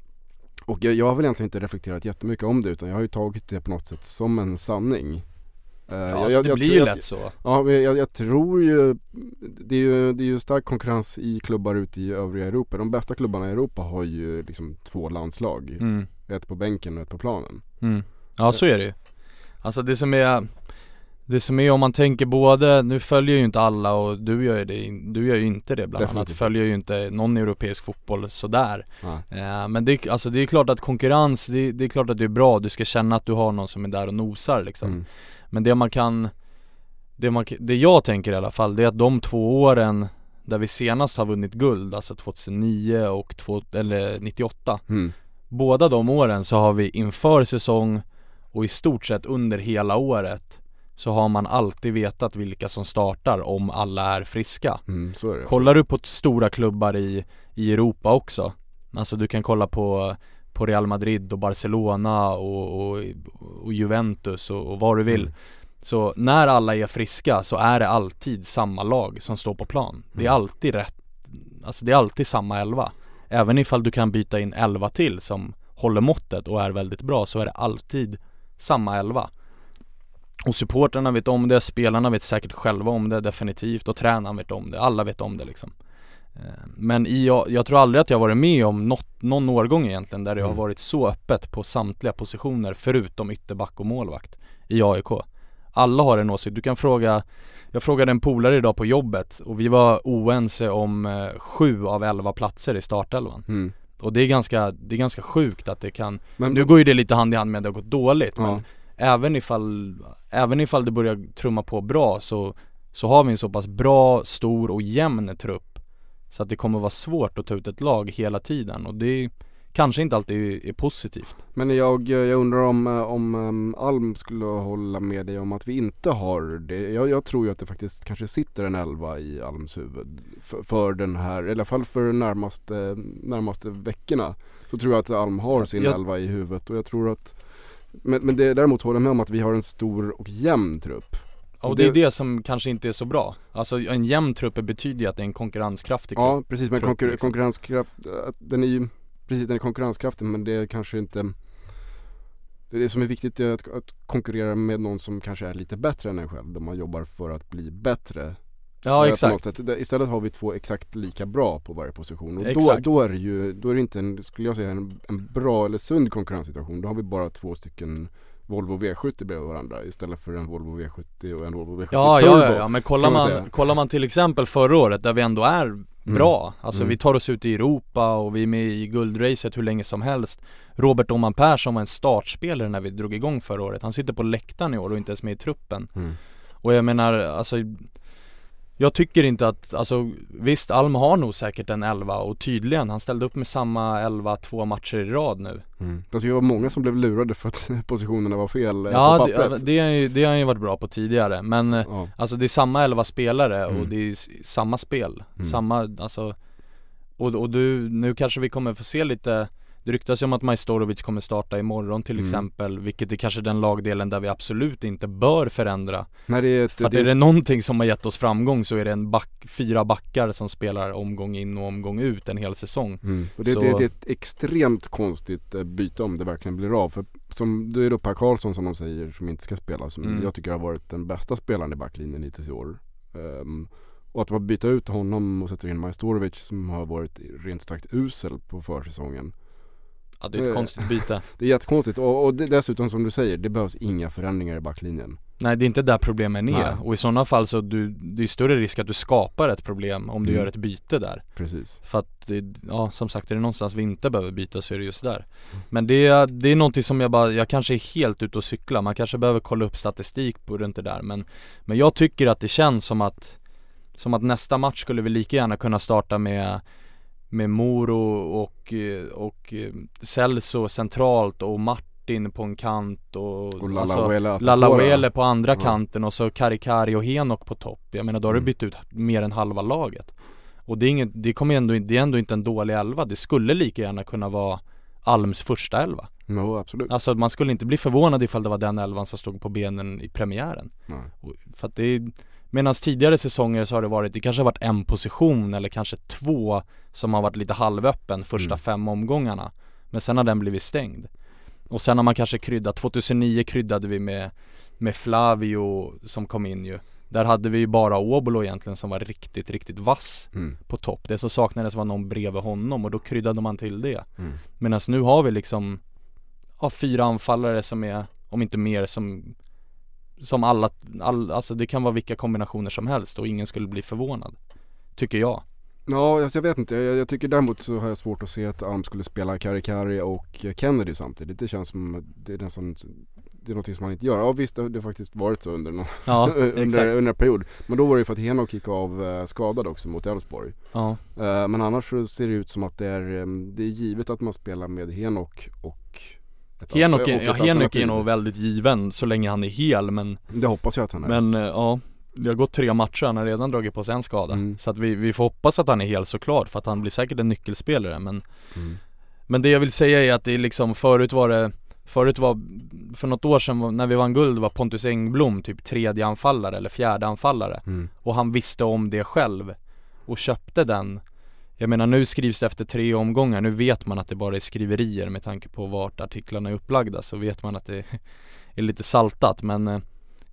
och jag, jag har väl egentligen inte reflekterat jättemycket om det utan jag har ju tagit det på något sätt som en sanning. Eh, Ja, jag, alltså jag, det blir ju lätt så Ja, men jag, jag tror ju det, är ju det är ju stark konkurrens i klubbar ute i övriga Europa. De bästa klubbarna i Europa har ju liksom två landslag. mm. Ett på bänken och ett på planen. Mm. Ja så är det ju Alltså det som är Det som är om man tänker både, nu följer ju inte alla och du gör ju det, du gör ju inte det bland annat Definitivt. Följer ju inte någon europeisk fotboll sådär. Eh, Men det, är- alltså det är klart att konkurrens, det, det är klart att det är bra, du ska känna att du har någon som är där och nosar liksom Mm. Men det man kan det, man, det jag tänker i alla fall, det är att de två åren där vi senast har vunnit guld, alltså 2009 och två, eller 98 Mm. Båda de åren så har vi inför säsong och i stort sett under hela året så har man alltid vetat vilka som startar om alla är friska. Mm, så är det. Kollar du på stora klubbar i, i Europa också, alltså du kan kolla på, på Real Madrid och Barcelona och, och, och Juventus och, och vad du vill. Mm. Så när alla är friska så är det alltid samma lag som står på plan. Det är Mm. alltid rätt, alltså det är alltid samma elva. Även ifall du kan byta in elva till som håller måttet och är väldigt bra så är det alltid samma elva. Och supportrarna vet om det, spelarna vet säkert själva om det definitivt och tränaren vet om det, alla vet om det liksom Eh, Men i, jag, jag tror aldrig att jag varit med om något, någon årgång egentligen där det har Mm. varit så öppet på samtliga positioner förutom ytterback och målvakt i AIK Alla har en åsikt, du kan fråga Jag frågade en polare idag på jobbet och vi var oense om eh, sju av elva platser i startelvan Mm. Och det är ganska, det är ganska sjukt att det kan Men, Nu går ju det lite hand i hand med att det har gått dåligt ja. men även ifall, även ifall det börjar trumma på bra så, så har vi en så pass bra, stor och jämn trupp Så att det kommer vara svårt att ta ut ett lag hela tiden och det kanske inte alltid är, positivt Men jag, jag undrar om, om um, Alm skulle hålla med dig om att vi inte har det. Jag, jag tror ju att det faktiskt kanske sitter en elva i Alms huvud för, för den här, i alla fall för närmaste, närmaste veckorna. Så tror jag att Alm har sin Jag- elva i huvudet och jag tror att men, men det, däremot håller jag med om att vi har en stor och jämn trupp. Och Det- är det som kanske inte är så bra Alltså en jämn trupp betyder ju att det är en konkurrenskraftig klubb Ja precis, men trupp, konkur- liksom. konkurrenskraft, den är ju, precis den är konkurrenskraftig men det är kanske inte det, är det som är viktigt är att, att konkurrera med någon som kanske är lite bättre än en själv, där man jobbar för att bli bättre. Ja Eh, exakt sätt. Istället har vi två exakt lika bra på varje position och då, Exakt. då är det ju, då är det inte en, skulle jag säga en, en bra eller sund konkurrenssituation. Då har vi bara två stycken Volvo V70 bredvid varandra istället för en Volvo V70 och en Volvo V70 Ja, Turbo. ja, ja, ja, men kollar man man, kollar man till exempel förra året där vi ändå är bra Alltså Mm. vi tar oss ut i Europa och vi är med i guldracet hur länge som helst Robert Oman Persson var en startspelare när vi drog igång förra året Han sitter på läktaren i år och inte ens med i truppen Mm. Och jag menar, alltså Jag tycker inte att, alltså visst Alm har nog säkert en 11 och tydligen, han ställde upp med samma 11 två matcher i rad nu Mm. Fast vi var många som blev lurade för att positionerna var fel eh, Ja på det, pappret. det, har ju, det har han ju varit bra på tidigare men eh, Ja. Alltså det är samma 11 spelare och Mm. det är samma spel, Mm. samma, alltså och, och du, nu kanske vi kommer få se lite Det ryktas ju om att Majstorovic kommer starta imorgon till Mm. exempel Vilket är kanske den lagdelen där vi absolut inte bör förändra Nej det är ett, För att är det någonting som har gett oss framgång så är det en back, fyra backar som spelar omgång in och omgång ut en hel säsong Mm. Och det, Så- det, det är ett extremt konstigt eh, byte om det verkligen blir av. För som, det är då Per Karlsson som de säger som inte ska spela, som Mm. jag tycker har varit den bästa spelaren i backlinjen hittills i år. Ehm, och att bara byta ut honom och sätta in Majstorovic som har varit rent ut sagt usel på försäsongen. Ja det är ett Eh. konstigt byte Det är jättekonstigt och, och det, dessutom som du säger, det behövs inga förändringar i backlinjen. Nej det är inte där problemen är Nej. och i sådana fall så du, det är större risk att du skapar ett problem om du Mm. gör ett byte där Precis. För att, ja som sagt är det någonstans vi inte behöver byta så är det just där Men det, är- det är någonting som jag bara, jag kanske är helt ute och cykla, man kanske behöver kolla upp statistik på runt det där men Men jag tycker att det känns som att Som att nästa match skulle vi lika gärna kunna starta med Med Moro och, och eh, Celso centralt och Martin på en kant och, Och alltså, Lalahuela Lalahuele på andra Ja. kanten och så Karikari och Henok på topp Jag menar då har du Mm. bytt ut mer än halva laget Och det är inget, det kommer ändå, det är ändå inte en dålig elva Det skulle lika gärna kunna vara Alms första elva Jo absolut. Alltså man skulle inte bli förvånad ifall det var den elvan som stod på benen i premiären Nej. För att det är Medan tidigare säsonger så har det varit, det kanske har varit en position eller kanske två som har varit lite halvöppen första Mm. fem omgångarna Men sen har den blivit stängd Och sen har man kanske kryddat, 2009 kryddade vi med Med Flavio som kom in ju Där hade vi ju bara Obolo egentligen som var riktigt, riktigt vass Mm. på topp Det som saknades var någon bredvid honom och då kryddade man till det Mm. Medan nu har vi liksom Ja fyra anfallare som är, om inte mer som Som alla, all, alltså det kan vara vilka kombinationer som helst och ingen skulle bli förvånad Tycker jag Ja, alltså jag vet inte. Jag, jag tycker däremot så har jag svårt att se att Alm skulle spela Kari Kari och Kennedy samtidigt. Det känns som det är nästan det är någonting som han inte gör. Ja visst, det har faktiskt varit så under, någon, Ja, under, under en period. Men då var det ju för att Henok gick av eh, skadad också mot Elfsborg. Ja, Eh, men annars så ser det ut som att det är, eh, det är givet att man spelar med Henok och Henok, ja, Henok är nog väldigt given så länge han är hel men Det hoppas jag att han är. Men eh, ja Det har gått tre matcher, han har redan dragit på sig en skada Mm. Så att vi, vi får hoppas att han är hel såklart för att han blir säkert en nyckelspelare men Mm. Men det jag vill säga är att det är liksom, förut var det Förut var, för något år sedan när vi vann guld var Pontus Engblom typ tredje anfallare eller fjärde anfallare Mm. Och han visste om det själv Och köpte den Jag menar nu skrivs det efter tre omgångar, nu vet man att det bara är skriverier med tanke på vart artiklarna är upplagda så vet man att det är lite saltat men eh,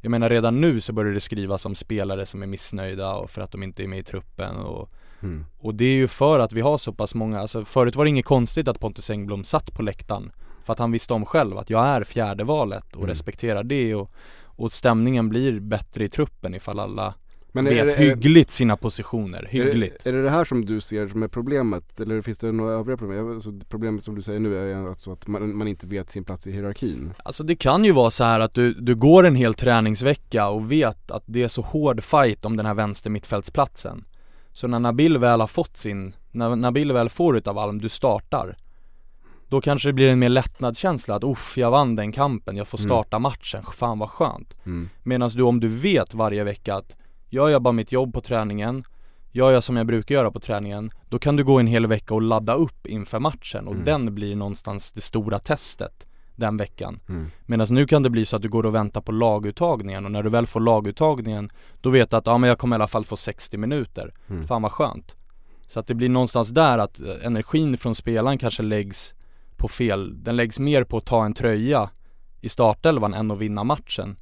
Jag menar redan nu så börjar det skrivas om spelare som är missnöjda och för att de inte är med i truppen och Mm. och det är ju för att vi har så pass många, alltså förut var det inget konstigt att Pontus Engblom satt på läktaren För att han visste om själv att jag är fjärde valet och Mm. respekterar det och, och stämningen blir bättre i truppen ifall alla Men är, vet är, är, hyggligt sina positioner, är, hyggligt det, är det det här som du ser som är problemet? Eller finns det några övriga problem? Alltså, problemet som du säger nu är alltså att man, man inte vet sin plats i hierarkin Alltså det kan ju vara så här att du, du går en hel träningsvecka och vet att det är så hård fight om den här vänster mittfältsplatsen Så när Nabil väl har fått sin, när Nabil väl får utav Alm, du startar Då kanske det blir en mer lättnadskänsla att uff, jag vann den kampen, jag får Mm. starta matchen, fan vad skönt mm. Medan du om du vet varje vecka att jag gör bara mitt jobb på träningen Gör jag som jag brukar göra på träningen Då kan du gå en hel vecka och ladda upp inför matchen och Mm. den blir någonstans det stora testet den veckan Mm. Medan nu kan det bli så att du går och väntar på laguttagningen och när du väl får laguttagningen Då vet du att ja men jag kommer i alla fall få 60 minuter Mm. Fan vad skönt Så att det blir någonstans där att eh, energin från spelaren kanske läggs på fel Den läggs mer på att ta en tröja i startelvan än att vinna matchen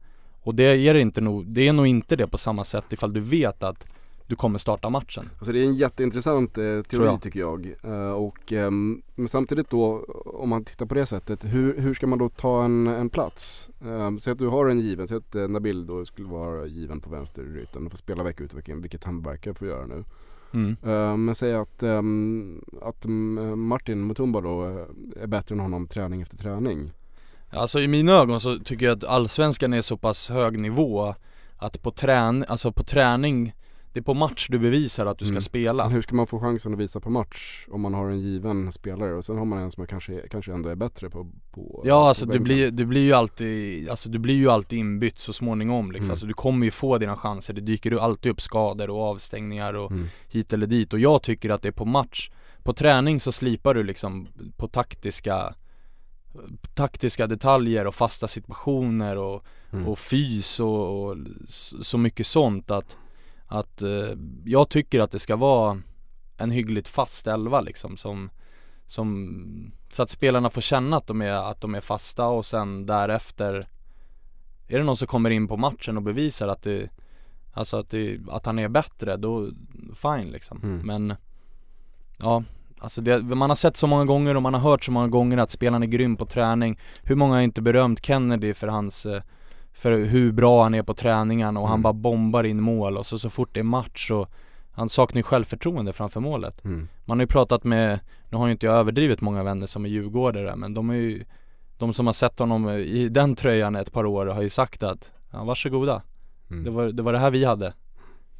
Och det är det inte nog, det är nog inte det på samma sätt ifall du vet att du kommer starta matchen Alltså det är en jätteintressant eh, teori jag. tycker jag. Eh, och ehm, men samtidigt då, om man tittar på det sättet, hur, hur ska man då ta en, en plats? Um, säg att du har en given, säg att eh, Nabil då skulle vara given på vänsterytan och får spela vecka ut och vecka in, vilket han verkar få göra nu. mm. Eh, men säg att, ehm, att mm, Martin Mutumba då eh, är bättre än honom träning efter träning. Alltså i mina ögon så tycker jag att allsvenskan är så pass hög nivå Att på träning, alltså på träning Det är på match du bevisar att du ska Mm. spela Men hur ska man få chansen att visa på match om man har en given spelare och sen har man en som kanske, kanske ändå är bättre på, på Ja på alltså du bänken? blir, du blir ju alltid, alltså du blir ju alltid inbytt så småningom liksom. Mm. Alltså du kommer ju få dina chanser, det dyker ju alltid upp skador och avstängningar och Mm. hit eller dit och jag tycker att det är på match På träning så slipar du liksom på taktiska Taktiska detaljer och fasta situationer och, Mm. och fys och, och så mycket sånt att Att eh, jag tycker att det ska vara en hyggligt fast elva liksom som som, så att spelarna får känna att de är, att de är fasta och sen därefter Är det någon som kommer in på matchen och bevisar att det Alltså att, det, att han är bättre, då fine liksom Mm. Men Ja, alltså det, man har sett så många gånger och man har hört så många gånger att spelaren är grym på träning Hur många har inte berömt Kennedy för hans eh, För hur bra han är på träningen och han Mm. bara bombar in mål och så, så fort det är match så Han saknar ju självförtroende framför målet Mm. man har ju pratat med, nu har ju inte jag överdrivit många vänner som är djurgårdare men de är ju De som har sett honom i den tröjan ett par år har ju sagt att ja, varsågoda Mm. det, var, det var det här vi hade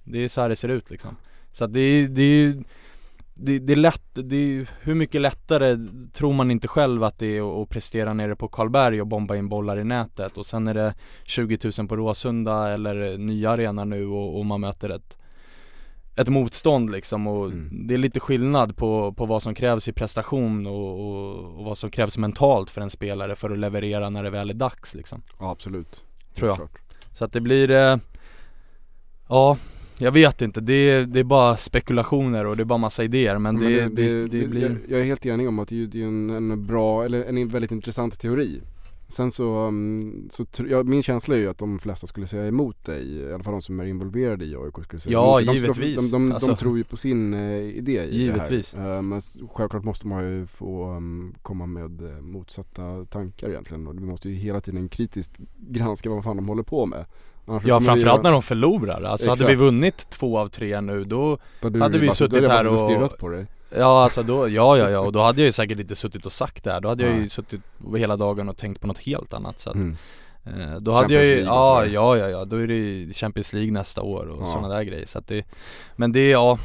Det är så här det ser ut liksom Så att det det är ju det, det är lätt, det är hur mycket lättare tror man inte själv att det är att, prestera nere på Karlberg och bomba in bollar i nätet och sen är det 20 000 på Råsunda eller nya arena nu och, och man möter ett ett motstånd liksom och Mm. det är lite skillnad på, på vad som krävs i prestation och, och, och vad som krävs mentalt för en spelare för att leverera när det väl är dags liksom Ja absolut. Tror jag. Så att det blir eh, Ja, jag vet inte, det är, det är bara spekulationer och det är bara massa idéer men, Men det, det, det, blir jag, jag är helt enig om att det är, det en, en bra, eller en väldigt intressant teori. Sen så, um, så ja, min känsla är ju att de flesta skulle säga emot dig, i alla fall de som är involverade i AIK skulle säga Ja, dig. de, givetvis. De, de, de, Alltså- tror ju på sin eh, idé i Givetvis. det här. Eh, men självklart måste man ju få um, komma med eh, motsatta tankar egentligen och vi måste ju hela tiden kritiskt granska vad fan de håller på med. Ja vi framförallt när de förlorar, alltså hade vi Exakt. vunnit två av tre nu då du- hade vi suttit här och- stirrat på dig. Ja alltså då, ja ja ja och då hade jag ju säkert inte suttit och sagt det här, då hade jag ju suttit hela dagen och tänkt på något helt annat så att, Mm. eh, Då hade jag Champions ju, ja ja ja ja, då är det ju Champions League nästa år och Ja. sådana där grejer så att det Men det, ja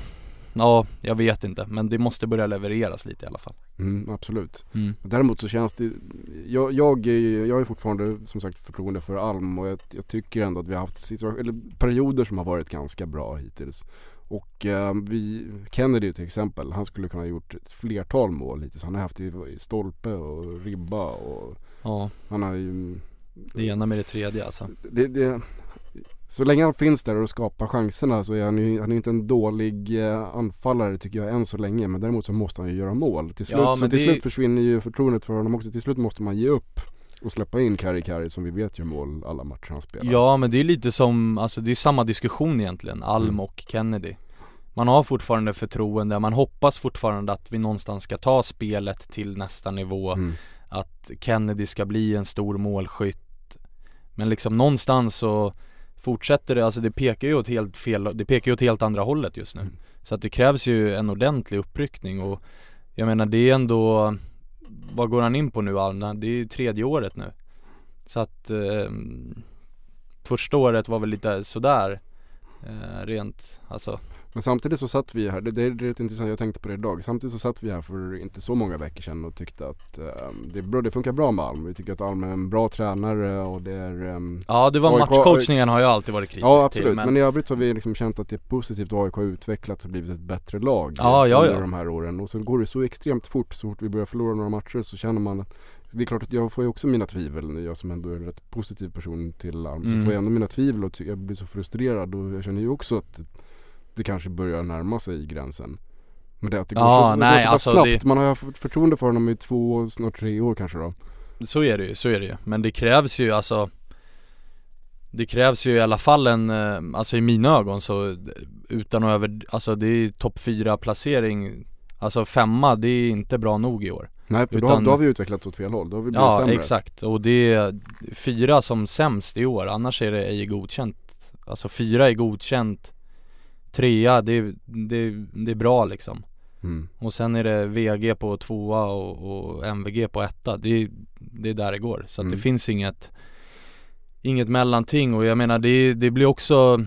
Ja, jag vet inte, men det måste börja levereras lite i alla fall Mm, absolut. mm. Däremot så känns det, jag, jag, jag är fortfarande som sagt förtroende för Alm och jag, jag tycker ändå att vi har haft eller perioder som har varit ganska bra hittills. Och eh, vi, Kennedy till exempel, han skulle kunna ha gjort ett flertal mål hittills. Han har haft i, i stolpe och ribba och Ja, han har ju det ena med det tredje alltså det, det, så länge han finns där och skapar chanserna så är han ju, han är inte en dålig eh, anfallare tycker jag än så länge. Men däremot så måste han ju göra mål. Till slut, Ja, så till slut försvinner ju förtroendet för honom också. Till slut måste man ge upp Och släppa in Kari Kari som vi vet gör mål alla matcher han spelar. Ja men det är lite som, alltså det är samma diskussion egentligen, Alm Mm. och Kennedy Man har fortfarande förtroende, man hoppas fortfarande att vi någonstans ska ta spelet till nästa nivå Mm. Att Kennedy ska bli en stor målskytt Men liksom någonstans så fortsätter det, alltså det pekar ju åt helt fel, det pekar ju åt helt andra hållet just nu Mm. Så att det krävs ju en ordentlig uppryckning och Jag menar det är ändå Vad går han in på nu Alm? Det är ju tredje året nu Så att eh, Första året var väl lite sådär eh, Rent, alltså Men samtidigt så satt vi här, det, det är rätt intressant, jag tänkte på det idag. Samtidigt så satt vi här för inte så många veckor sedan och tyckte att eh, det, bra, det funkar bra med Alm. Vi tycker att Alm är en bra tränare och det är ehm, Ja det var AIK matchcoachningen har jag alltid varit kritisk Ja absolut, till men... i övrigt så har vi liksom känt att det är positivt och AIK har utvecklats och blivit ett bättre lag Ja, ja, under ja. de här åren. Och så går det så extremt fort, så fort vi börjar förlora några matcher så känner man att det är klart att jag får ju också mina tvivel, jag som ändå är en rätt positiv person till Alm, Mm. så får jag ändå mina tvivel och jag blir så frustrerad och jag känner ju också att det kanske börjar närma sig gränsen. Men det att det går Ja, så, nej, går så alltså snabbt, det- man har haft förtroende för honom i två, snart tre år kanske då. Så är det ju, så är det ju. Men det krävs ju alltså Det krävs ju i alla fall en, eh, alltså i mina ögon så utan att över, alltså det är topp fyra placering Alltså femma, det är inte bra nog i år Nej för då, har, Utan- då har vi utvecklats åt fel håll, då har vi blivit Ja sämre. exakt, och det är fyra som sämst i år, annars är det ej godkänt Alltså fyra är godkänt Trea, det, är- det, det är bra liksom Mm. Och sen är det VG på tvåa och, och MVG på etta det, är- det är där det går, så att Mm. det finns inget Inget mellanting och jag menar det, det blir också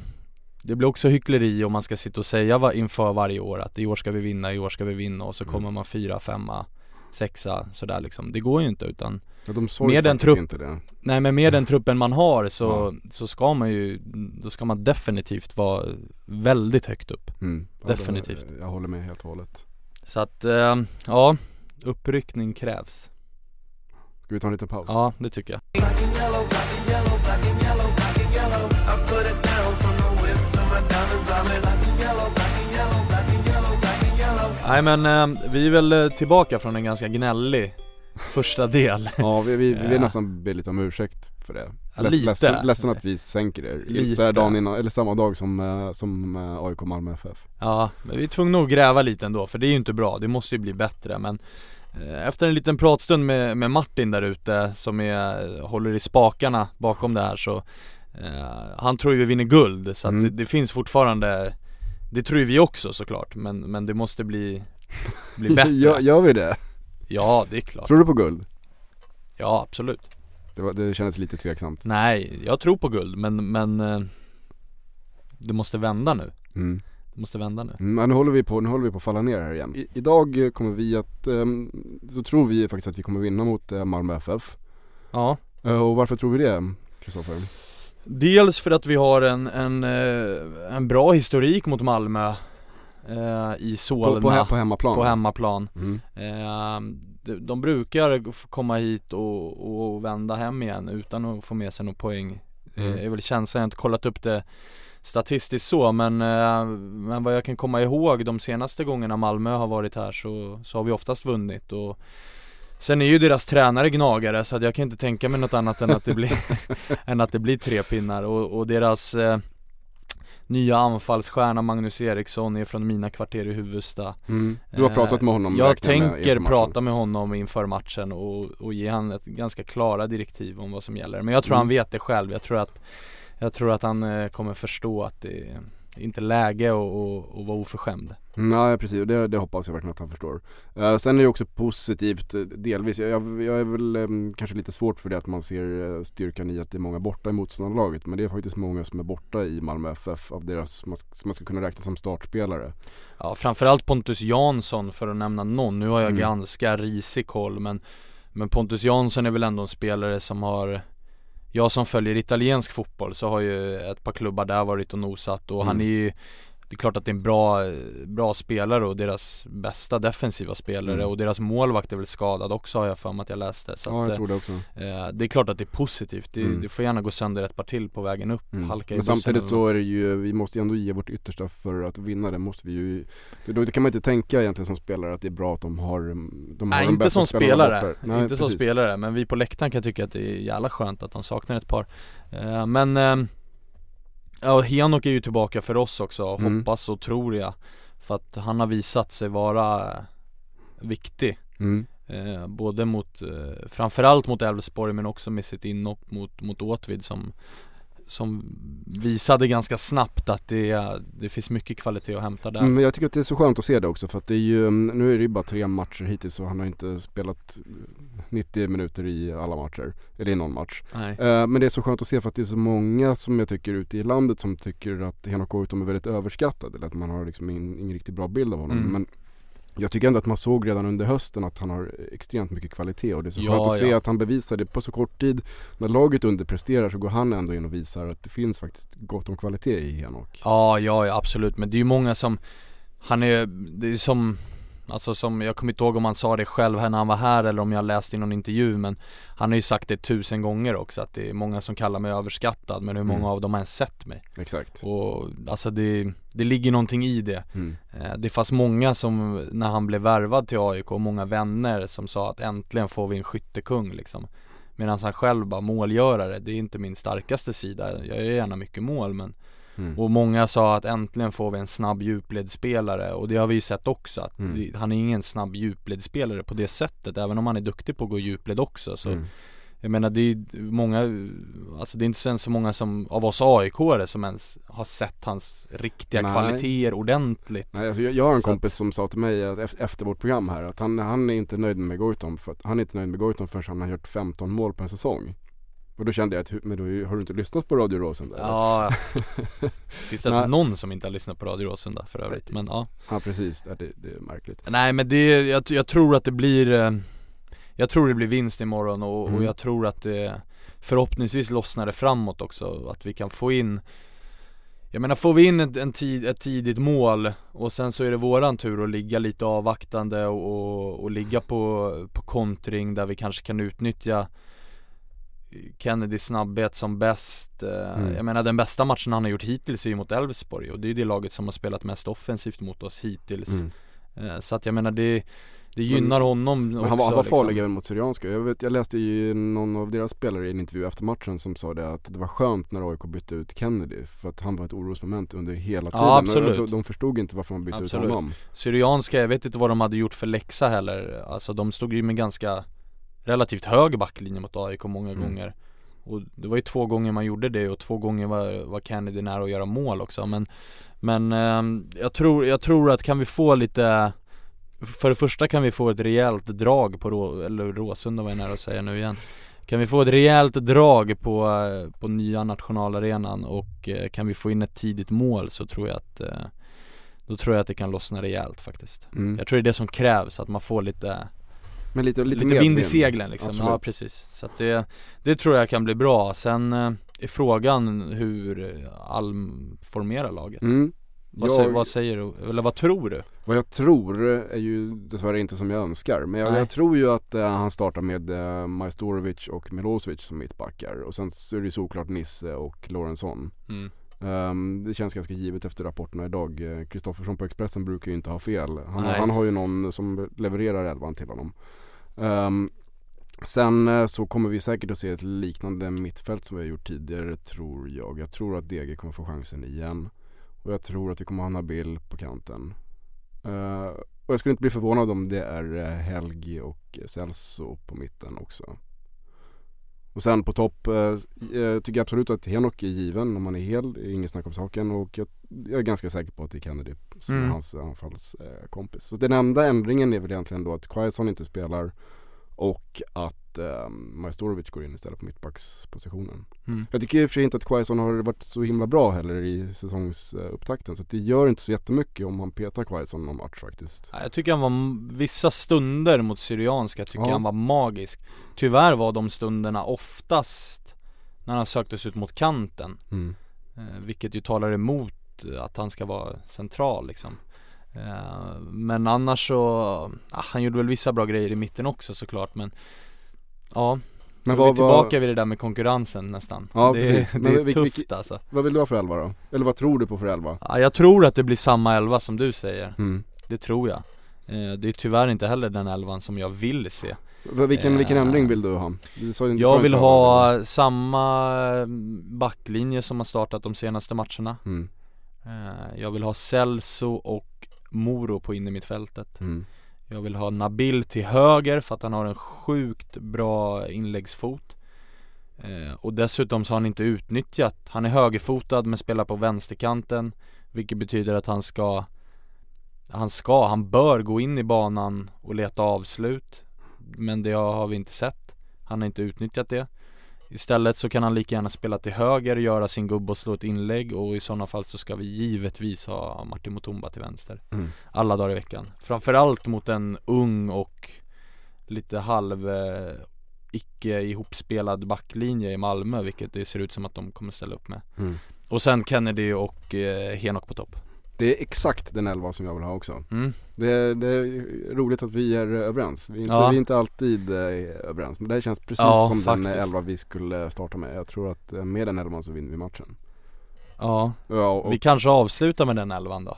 Det blir också hyckleri om man ska sitta och säga va, inför varje år att i år ska vi vinna, i år ska vi vinna och så Mm. kommer man fyra, femma, sexa sådär liksom Det går ju inte utan Ja, de ju Med den trupp- inte det. Nej men med den truppen man har så, så ska man ju, då ska man definitivt vara väldigt högt upp Mm. Ja, Definitivt. det- Jag håller med helt och hållet. Så att, eh, ja, uppryckning krävs Ska vi ta en liten paus? Ja, det tycker jag. Nej men eh, vi är väl eh, tillbaka från en ganska gnällig första del Ja, vi, vi, vi vill nästan be lite om ursäkt för det. Ja, lite. Ledsen, ledsen att vi sänker det. Lite. Så här dagen innan, eller samma dag som, eh, som eh, AIK Malmö FF. Ja, men vi är tvungna att gräva lite ändå för det är ju inte bra, det måste ju bli bättre men eh, efter en liten pratstund med, med Martin där ute som är, håller i spakarna bakom det här så eh, Han tror ju vi vinner guld så Mm. det, det finns fortfarande Det tror ju vi också såklart men, men det måste bli, bli bättre gör vi det? Ja det är klart, Tror du på guld? ja absolut Det, var, det kändes lite tveksamt. Nej, jag tror på guld men, men eh, Det måste vända nu, Mm. det måste vända nu Mm, Men nu håller vi på, nu håller vi på att falla ner här igen. I, idag eh, kommer vi att, ehm, så tror vi faktiskt att vi kommer vinna mot eh, Malmö FF. Ja och varför tror vi det, Kristoffer? Dels för att vi har en, en, en bra historik mot Malmö eh, i Solna På, på, he- på hemmaplan? på hemmaplan Mm. eh, de, de brukar komma hit och, och vända hem igen utan att få med sig någon poäng Mm. eh, är väl känslan, jag har inte kollat upp det statistiskt så men, eh, men vad jag kan komma ihåg de senaste gångerna Malmö har varit här så, så har vi oftast vunnit och Sen är ju deras tränare gnagare så att jag kan inte tänka mig något annat än att det blir, än att det blir tre pinnar och, och deras eh, Nya anfallsstjärna Magnus Eriksson är från mina kvarter i Huvudsta Mm. Du har pratat med honom Eh, Jag tänker prata med honom inför matchen och, och ge han ett ganska klara direktiv om vad som gäller Men jag tror Mm. han vet det själv, jag tror att Jag tror att han eh, kommer förstå att det är inte läge att och, och vara oförskämd Nej precis, och det, det hoppas jag verkligen att han förstår. Eh, sen är det också positivt eh, delvis, jag, jag, jag är väl em, kanske lite svårt för det att man ser eh, styrkan i att det är många borta i motståndarlaget. Men det är faktiskt många som är borta i Malmö FF av deras, som man ska kunna räkna som startspelare. Ja framförallt Pontus Jansson för att nämna någon, nu har jag Mm. ganska risig koll men Men Pontus Jansson är väl ändå en spelare som har Jag som följer italiensk fotboll så har ju ett par klubbar där varit och nosat och han Mm. är ju det är klart att det är en bra, bra spelare och deras bästa defensiva spelare Mm. och deras målvakt är väl skadad också har jag för mig att jag läste så Ja att, jag tror det också eh, Det är klart att det är positivt, det, Mm. det får gärna gå sönder ett par till på vägen upp, Mm. halka i Men samtidigt så är det ju, vi måste ju ändå ge vårt yttersta för att vinna, det måste vi ju Då, då kan man inte tänka egentligen som spelare att det är bra att de har, de har Nej inte som spelare. Nej, inte som precis. spelare men vi på läktaren kan tycka att det är jävla skönt att de saknar ett par eh, Men eh, Ja Henok är ju tillbaka för oss också, Mm. hoppas och tror jag För att han har visat sig vara eh, viktig Mm. eh, Både mot, eh, framförallt mot Elfsborg men också med sitt inhopp mot, mot Åtvid som Som visade ganska snabbt att det, det finns mycket kvalitet att hämta där Mm, Men jag tycker att det är så skönt att se det också för att det är ju, mm, nu är det ju bara tre matcher hittills och han har inte spelat 90 minuter i alla matcher, eller i någon match. Nej. Eh, Men det är så skönt att se för att det är så många som jag tycker ute i landet som tycker att Henok Goitom är väldigt överskattad eller att man har liksom ingen, ingen riktigt bra bild av honom. Mm. Men jag tycker ändå att man såg redan under hösten att han har extremt mycket kvalitet och det är så Ja, skönt att se ja. att han bevisar det på så kort tid. När laget underpresterar så går han ändå in och visar att det finns faktiskt gott om kvalitet i Henok. Ja, ja, ja absolut, men det är ju många som Han är, det är som Alltså som, jag kommer inte ihåg om han sa det själv här när han var här eller om jag läste i någon intervju men Han har ju sagt det tusen gånger också att det är många som kallar mig överskattad men hur många Mm. av dem har ens sett mig? Exakt. Och alltså det, det ligger någonting i det Mm. Eh, Det fanns många som, när han blev värvad till AIK, många vänner som sa att äntligen får vi en skyttekung liksom Medan han själv bara målgörare, det är inte min starkaste sida, jag gör gärna mycket mål men Mm. och många sa att äntligen får vi en snabb djupledsspelare och det har vi ju sett också att Mm. det, han är ingen snabb djupledsspelare på det sättet även om han är duktig på att gå djupled också så Mm. Jag menar det är många, alltså det är inte så många som, av oss aik som ens har sett hans riktiga Nej. kvaliteter ordentligt Nej, alltså jag, jag har en Så att- kompis som sa till mig att efter, efter vårt program här att han, han är inte nöjd med Goitom för att han är inte nöjd med Goitom förrän han har gjort 15 mål på en säsong. Och då kände jag att, men då har du inte lyssnat på Radio Råsunda? Ja, finns det alltså någon som inte har lyssnat på Radio Råsunda för övrigt? Men ja Ja precis, det, det, är märkligt. Nej men det, jag, jag tror att det blir eh, Jag tror det blir vinst imorgon och, Mm. och jag tror att det Förhoppningsvis lossnar det framåt också, att vi kan få in Jag menar får vi in ett, en tid, ett tidigt mål och sen så är det våran tur att ligga lite avvaktande och, och, och ligga på, på kontring där vi kanske kan utnyttja Kennedys snabbhet som bäst Eh, Mm. Jag menar den bästa matchen han har gjort hittills är ju mot Elfsborg och det är det laget som har spelat mest offensivt mot oss hittills Mm. Eh, Så att jag menar det, det gynnar honom Men också han var, han var liksom. farlig även mot Syrianska. Jag, vet, jag läste ju någon av deras spelare i en intervju efter matchen som sa det att det var skönt när AIK bytte ut Kennedy för att han var ett orosmoment under hela Ja, tiden. absolut. De, de förstod inte varför man bytte Absolut. ut honom. Syrianska, jag vet inte vad de hade gjort för läxa heller Alltså de stod ju med ganska Relativt hög backlinje mot AIK många Mm. gånger Och det var ju två gånger man gjorde det och två gånger var, var Kennedy nära att göra mål också men Men ehm, jag, tror, jag tror att kan vi få lite För det första kan vi få ett rejält drag på Rå, eller Råsunda var jag nära att säga nu igen Kan vi få ett rejält drag på, eh, på nya nationalarenan och eh, kan vi få in ett tidigt mål så tror jag att eh, Då tror jag att det kan lossna rejält faktiskt Mm. Jag tror det är det som krävs, att man får lite, Men lite, lite, lite, vind i seglen liksom Absolut. Ja precis, så att det, det tror jag kan bli bra Sen eh, är frågan hur eh, Alm formerar laget Mm. vad, Jag- säger, vad säger du, eller vad tror du? Vad jag tror är ju dessvärre inte som jag önskar. Men jag, jag tror ju att eh, han startar med uh, Majstorovic och Milosevic som mittbackar. Och sen så är det ju såklart Nisse och Lorentzon. Mm. Ehm, det känns ganska givet efter rapporterna idag. Eh, Kristoffersson på Expressen brukar ju inte ha fel. Han, han har ju någon som levererar elvan till honom. Um, sen eh, så kommer vi säkert att se ett liknande mittfält som vi har gjort tidigare tror jag. Jag tror att DG kommer få chansen igen. Och jag tror att vi kommer ha Nabil på kanten. Uh, och jag skulle inte bli förvånad om det är eh, Helgi och Celso på mitten också. Och sen på topp eh, jag tycker jag absolut att Henok är given om han är hel, är inget snack om saken och jag, jag är ganska säker på att det är Kennedy som Mm. är hans anfallskompis. Eh, så den enda ändringen är väl egentligen då att Quaison inte spelar och att eh, Majstorovic går in istället på mittbackspositionen. Mm. Jag tycker i och för sig inte att Quaison har varit så himla bra heller i säsongsupptakten så att det gör inte så jättemycket om man petar Quaison någon match faktiskt. Ja, Jag tycker han var, vissa stunder mot Syrianska tycker Ja. jag han var magisk Tyvärr var de stunderna oftast när han söktes ut mot kanten Mm. eh, Vilket ju talar emot mot att han ska vara central liksom eh, Men annars så, ah, han gjorde väl vissa bra grejer i mitten också såklart men Ja Men är vi tillbaka vad, vid det där med konkurrensen nästan Ja, Det, precis. är- det är tufft vilk- alltså vad vill du ha för elva då? Eller vad tror du på för elva? ja, Jag tror att det blir samma elva som du säger Mm. Det tror jag eh, Det är tyvärr inte heller den elvan som jag vill se Vilken, vilken Eh, ändring vill du ha? Du sa, du Jag vill ha samma mm, backlinje som har startat de senaste matcherna eller? Mm. Eh, Jag vill ha Celso och Moro på innermittfältet Mm. Jag vill ha Nabil till höger för att han har en sjukt bra inläggsfot. Eh, Och dessutom så har han inte utnyttjat Han är högerfotad men spelar på vänsterkanten Vilket betyder att han ska Han ska, han bör gå in i banan och leta avslut. Men det har vi inte sett. Han har inte utnyttjat det. Istället så kan han lika gärna spela till höger, göra sin gubbe och slå ett inlägg och i sådana fall så ska vi givetvis ha Martin Mutumba till vänster Mm. alla dagar i veckan Framförallt mot en ung och lite halv eh, icke ihopspelad backlinje i Malmö vilket det ser ut som att de kommer ställa upp med Mm. Och sen Kennedy och eh, Henok på topp Det är exakt den elva som jag vill ha också mm. det är, det är roligt att vi är överens. Vi är inte, Ja. vi är inte alltid eh, överens men det här känns precis Ja, som den faktiskt. elva vi skulle starta med. Jag tror att eh, med den elvan så vinner vi matchen. Ja, Ja, och, vi kanske avslutar med den elvan då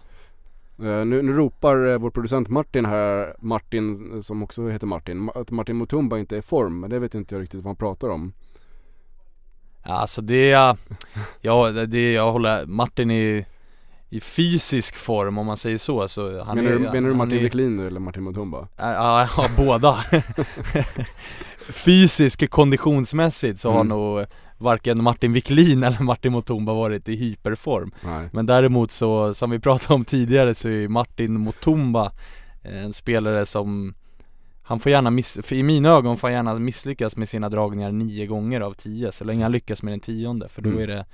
eh, nu, nu ropar vår producent Martin här, Martin som också heter Martin, Ma- att Martin Mutumba inte är i form. Men det vet inte jag riktigt vad han pratar om. Ja, Alltså det ja det jag håller, Martin är i fysisk form om man säger så, så han menar, är, du, menar du Martin Wiklin nu eller Martin Mutumba? Ja, ja båda Fysisk konditionsmässigt så har Mm. nog varken Martin Wiklin eller Martin Mutumba varit i hyperform Nej. Men däremot så, som vi pratade om tidigare så är Martin Mutumba en spelare som Han får gärna miss, i mina ögon får han gärna misslyckas med sina dragningar nio gånger av tio Så länge han lyckas med den tionde för då Mm. är det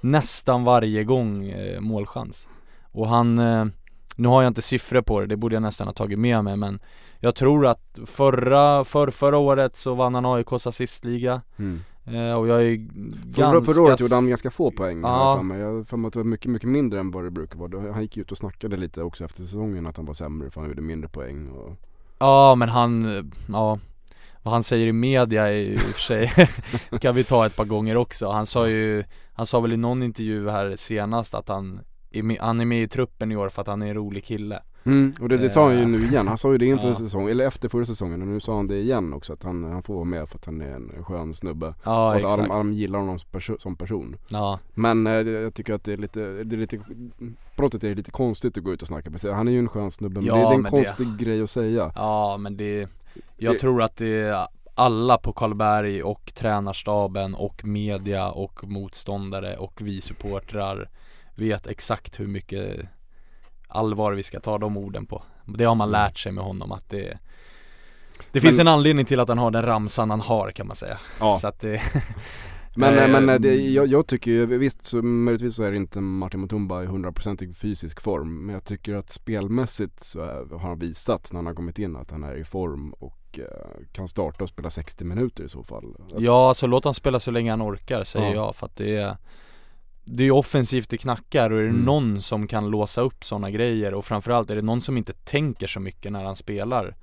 nästan varje gång eh, målchans Och han, eh, nu har jag inte siffror på det, det borde jag nästan ha tagit med mig men Jag tror att förra, för, förra året så vann han AIKs assistliga Mm. eh, Och jag är Förra, ganska förra året gjorde han ganska få poäng Ja. har jag har för mig att det var mycket, mycket mindre än vad det brukar vara. Han gick ut och snackade lite också efter säsongen att han var sämre för han gjorde mindre poäng och... Ja men han, ja Vad han säger i media i och för sig Kan vi ta ett par gånger också Han sa ju Han sa väl i någon intervju här senast att han är Han är med i truppen i år för att han är en rolig kille Mm, och det, det sa han ju Eh, nu igen. Han sa ju det inför ja. säsongen, eller efter förra säsongen och nu sa han det igen också att han, han får vara med för att han är en skön snubbe. Ja och att exakt alla gillar honom som perso- som person. Ja, Men eh, jag tycker att det är lite, det är lite, på något sätt är det lite konstigt att gå ut och snacka med sig. Han är ju en skön snubbe men Ja, det, är en men det- konstig grej att säga. ja men det Jag Det- tror att det alla på Karlberg och tränarstaben och media och motståndare och vi supportrar vet exakt hur mycket allvar vi ska ta de orden på. Det har man lärt sig med honom att det Det finns Men- en anledning till att han har den ramsan han har kan man säga. Ja. Så att det Men, eh, men eh, det, Ehm. jag, jag tycker ju, visst så möjligtvis så är det inte Martin Mutumba i hundraprocentig fysisk form. Men jag tycker att spelmässigt så är, har han visat när han har kommit in att han är i form och eh, kan starta och spela 60 minuter i så fall. Ja, så låt han spela så länge han orkar säger Ja. jag för att det är Det är offensivt det knackar och är det Mm. någon som kan låsa upp sådana grejer och framförallt är det någon som inte tänker så mycket när han spelar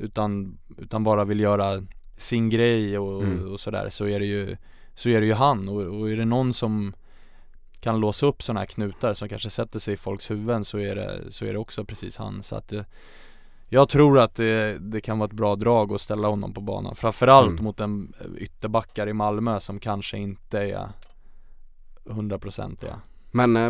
Utan, utan bara vill göra sin grej och, Mm. och sådär så är det ju Så är det ju han och, och är det någon som kan låsa upp sådana här knutar som kanske sätter sig i folks huvuden så är det, så är det också precis han så att Jag tror att det, det kan vara ett bra drag att ställa honom på banan Framförallt Mm. mot en ytterbackar i Malmö som kanske inte är 100% ja. Men eh,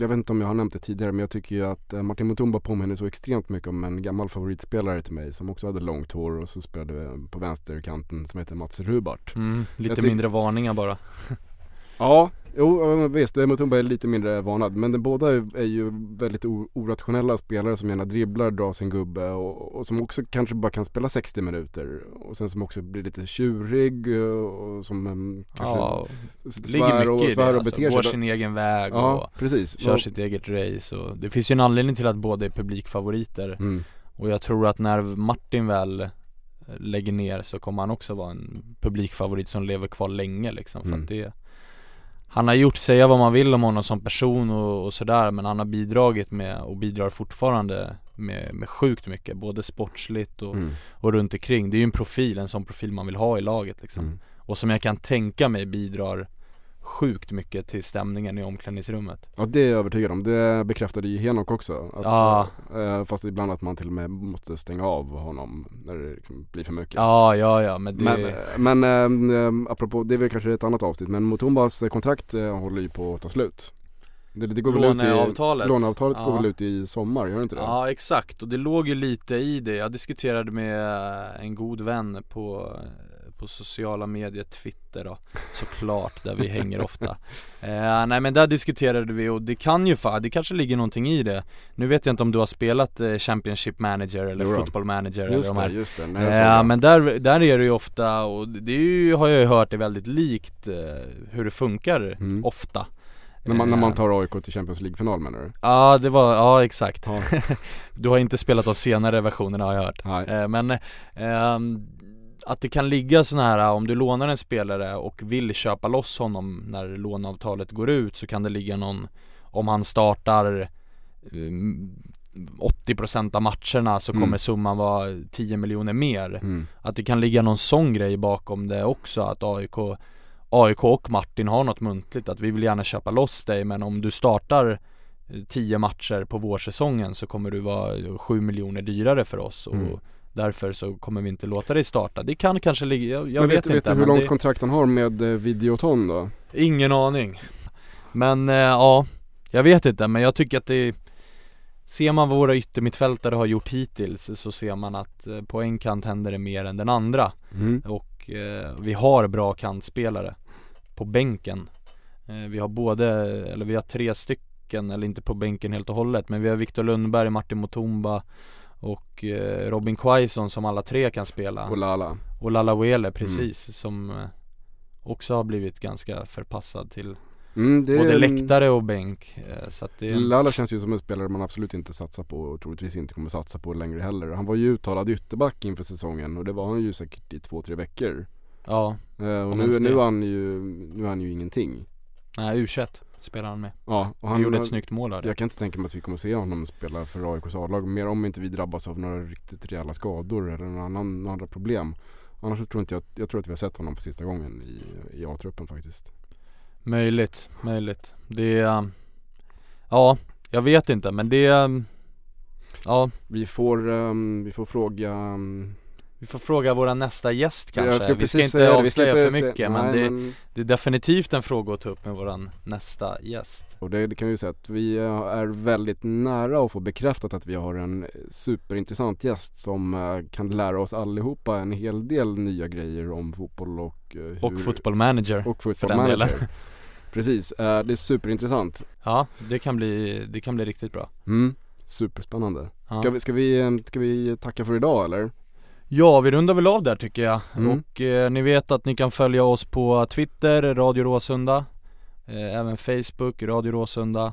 jag vet inte om jag har nämnt det tidigare men jag tycker ju att eh, Martin Mutumba påminner så extremt mycket om en gammal favoritspelare till mig som också hade långt hår och så spelade på vänsterkanten som heter Mats Rubart. mm, Lite mindre varningar bara Ja, jo visst, Mutumba är lite mindre vanad men de båda är, är ju väldigt orationella spelare som gärna dribblar, drar sin gubbe och, och som också kanske bara kan spela 60 minuter och sen som också blir lite tjurig och som um, kanske Ja, svär och, svär det och alltså. beter Går sig. sin egen väg och Ja, precis. kör Och- sitt eget race och det finns ju en anledning till att båda är publikfavoriter Mm. Och jag tror att när Martin väl eh, lägger ner så kommer han också vara en publikfavorit som lever kvar länge liksom för Mm. att det han har gjort, säga vad man vill om honom som person och, och sådär men han har bidragit med och bidrar fortfarande med, med sjukt mycket, både sportsligt och, Mm. och runt omkring. Det är ju en profil, en sån profil man vill ha i laget liksom. Mm. Och som jag kan tänka mig bidrar sjukt mycket till stämningen i omklädningsrummet. Ja det är jag övertygad om, det bekräftade ju Henok också. Att, Ja. eh, fast ibland att man till och med måste stänga av honom när det liksom blir för mycket. Ja, ja, ja, men det... Men, men eh, eh, apropå, det är väl kanske ett annat avsnitt, men Mutumbas eh, kontrakt eh, håller ju på att ta slut. Det, det går väl ut i, Låneavtalet. låneavtalet går Ja. väl ut i sommar, gör det inte det? Ja exakt, och det låg ju lite i det. Jag diskuterade med en god vän på, på sociala medier, Twitter då Såklart, där vi hänger ofta eh, Nej men där diskuterade vi och det kan ju fan, det kanske ligger någonting i det Nu vet jag inte om du har spelat eh, Championship Manager eller Jo. Football Manager eller Just de det, här just det. Nej, det. men där, där är det ju ofta, och det ju, har jag ju hört är väldigt likt eh, hur det funkar Mm. ofta När man, när man Eh, tar AIK till Champions League-final menar du? Ja det var, ja exakt Ja. Du har inte spelat de senare versionerna har jag hört Nej. eh, Men ehm, att det kan ligga sådana här, om du lånar en spelare och vill köpa loss honom när låneavtalet går ut så kan det ligga någon Om han startar um, 80% av matcherna så Mm. kommer summan vara 10 miljoner mer Mm. Att det kan ligga någon sån grej bakom det också att AIK AIK och Martin har något muntligt att vi vill gärna köpa loss dig men om du startar eh, 10 matcher på vårsäsongen så kommer du vara 7 miljoner dyrare för oss och Mm. Därför så kommer vi inte låta dig starta. Det kan kanske ligga, jag, jag men vet, vet, inte vet du hur långt det, kontrakt han har med eh, Videoton då? Ingen aning Men eh, ja, jag vet inte men jag tycker att det Ser man vad våra yttermittfältare har gjort hittills så ser man att eh, på en kant händer det mer än den andra Mm. och eh, vi har bra kantspelare på bänken eh, Vi har både, eller vi har tre stycken, eller inte på bänken helt och hållet men vi har Viktor Lundberg, Martin Mutumba och eh, Robin Quaison som alla tre kan spela Och Lala. och Lala Wele precis som eh, också har blivit ganska förpassad till Mm, det både läktare och bänk eh, så att det Lala känns ju som en spelare man absolut inte satsar på och troligtvis inte kommer satsa på längre heller. Han var ju uttalad ytterback inför säsongen och det var han ju säkert i två, tre veckor. Ja, och nu, nu, är han ju, nu är han ju ingenting. nej u spelar han med Ja, och Han gjorde ett snyggt mål där Jag kan inte tänka mig att vi kommer se honom spela för AIKs A-lag mer om inte vi drabbas av några riktigt rejäla skador eller några, annan, några andra problem. Annars så tror inte jag, jag tror att vi har sett honom för sista gången i, i A-truppen faktiskt. Möjligt, möjligt. Det är, ja, jag vet inte men det är, ja, Vi får, ehm, vi får fråga um, vi får fråga våra nästa gäst kanske. ska vi ska inte avslöja för se- mycket nej, men, det, men det är definitivt en fråga att ta upp med våran nästa gäst. Och det, det kan vi ju säga att vi eh, är väldigt nära att få bekräftat att vi har en superintressant gäst som eh, kan lära oss allihopa en hel del nya grejer om fotboll och eh, hur, Och football manager. och football den manager. delen. Precis, det är superintressant. Ja, det kan bli, det kan bli riktigt bra. Mm. Superspännande. Ja. Ska, vi, ska, vi, ska vi tacka för idag eller? Ja, vi rundar väl av där tycker jag. Mm. Och eh, ni vet att ni kan följa oss på Twitter, Radio Råsunda. Eh, även Facebook, Radio Råsunda.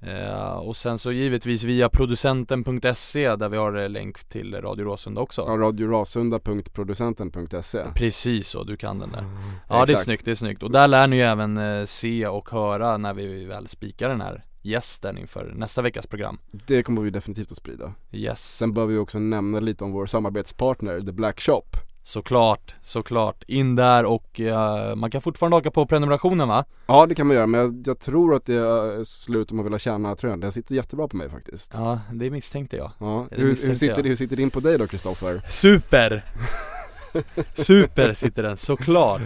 Eh, och sen så givetvis via producenten.se där vi har eh, länk till Radio Råsunda också. Ja, radiorasunda.producenten.se Precis så, du kan den där. Ja det är Exakt. snyggt, det är snyggt. Och där lär ni ju även eh, se och höra när vi väl spikar den här gästen inför nästa veckas program. Det kommer vi definitivt att sprida. Yes, Sen bör vi också nämna lite om vår samarbetspartner The Black Shop. såklart, såklart. In där och eh, man kan fortfarande haka på prenumerationen va? Ja det kan man göra men jag, jag tror att det är slut om man vill ha tjäna tröjan. Den sitter jättebra på mig faktiskt. Ja, det misstänkte jag. Ja, Det hur, hur, misstänkte sitter, jag. hur sitter din på dig då Kristoffer? Super! Super sitter den, såklart.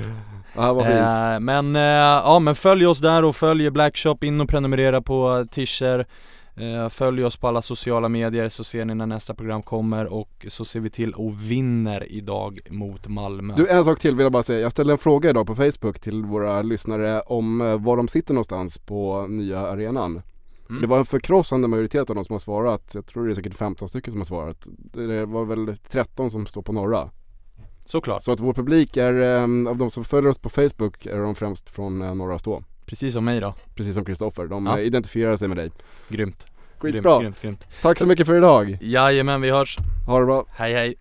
Ja vad fint. Eh, men, eh, ja men följ oss där och följ Blackshop, in och prenumerera på Tischer eh, Följ oss på alla sociala medier så ser ni när nästa program kommer och så ser vi till och vinner idag mot Malmö Du en sak till vill jag bara säga. Jag ställde en fråga idag på Facebook till våra lyssnare om eh, var de sitter någonstans på nya arenan. Mm. Det var en förkrossande majoritet av de som har svarat. Jag tror det är säkert 15 stycken som har svarat. Det var väl 13 som står på norra. Såklart, Så att vår publik är, eh, av de som följer oss på Facebook är de främst från eh, norra stå. precis som mig då Precis som Kristoffer. De Ja. eh, identifierar sig med dig. Grymt Skitbra. Grymt, grymt, grymt Tack så mycket för idag. Jajamän, vi hörs Ha det bra. Hej hej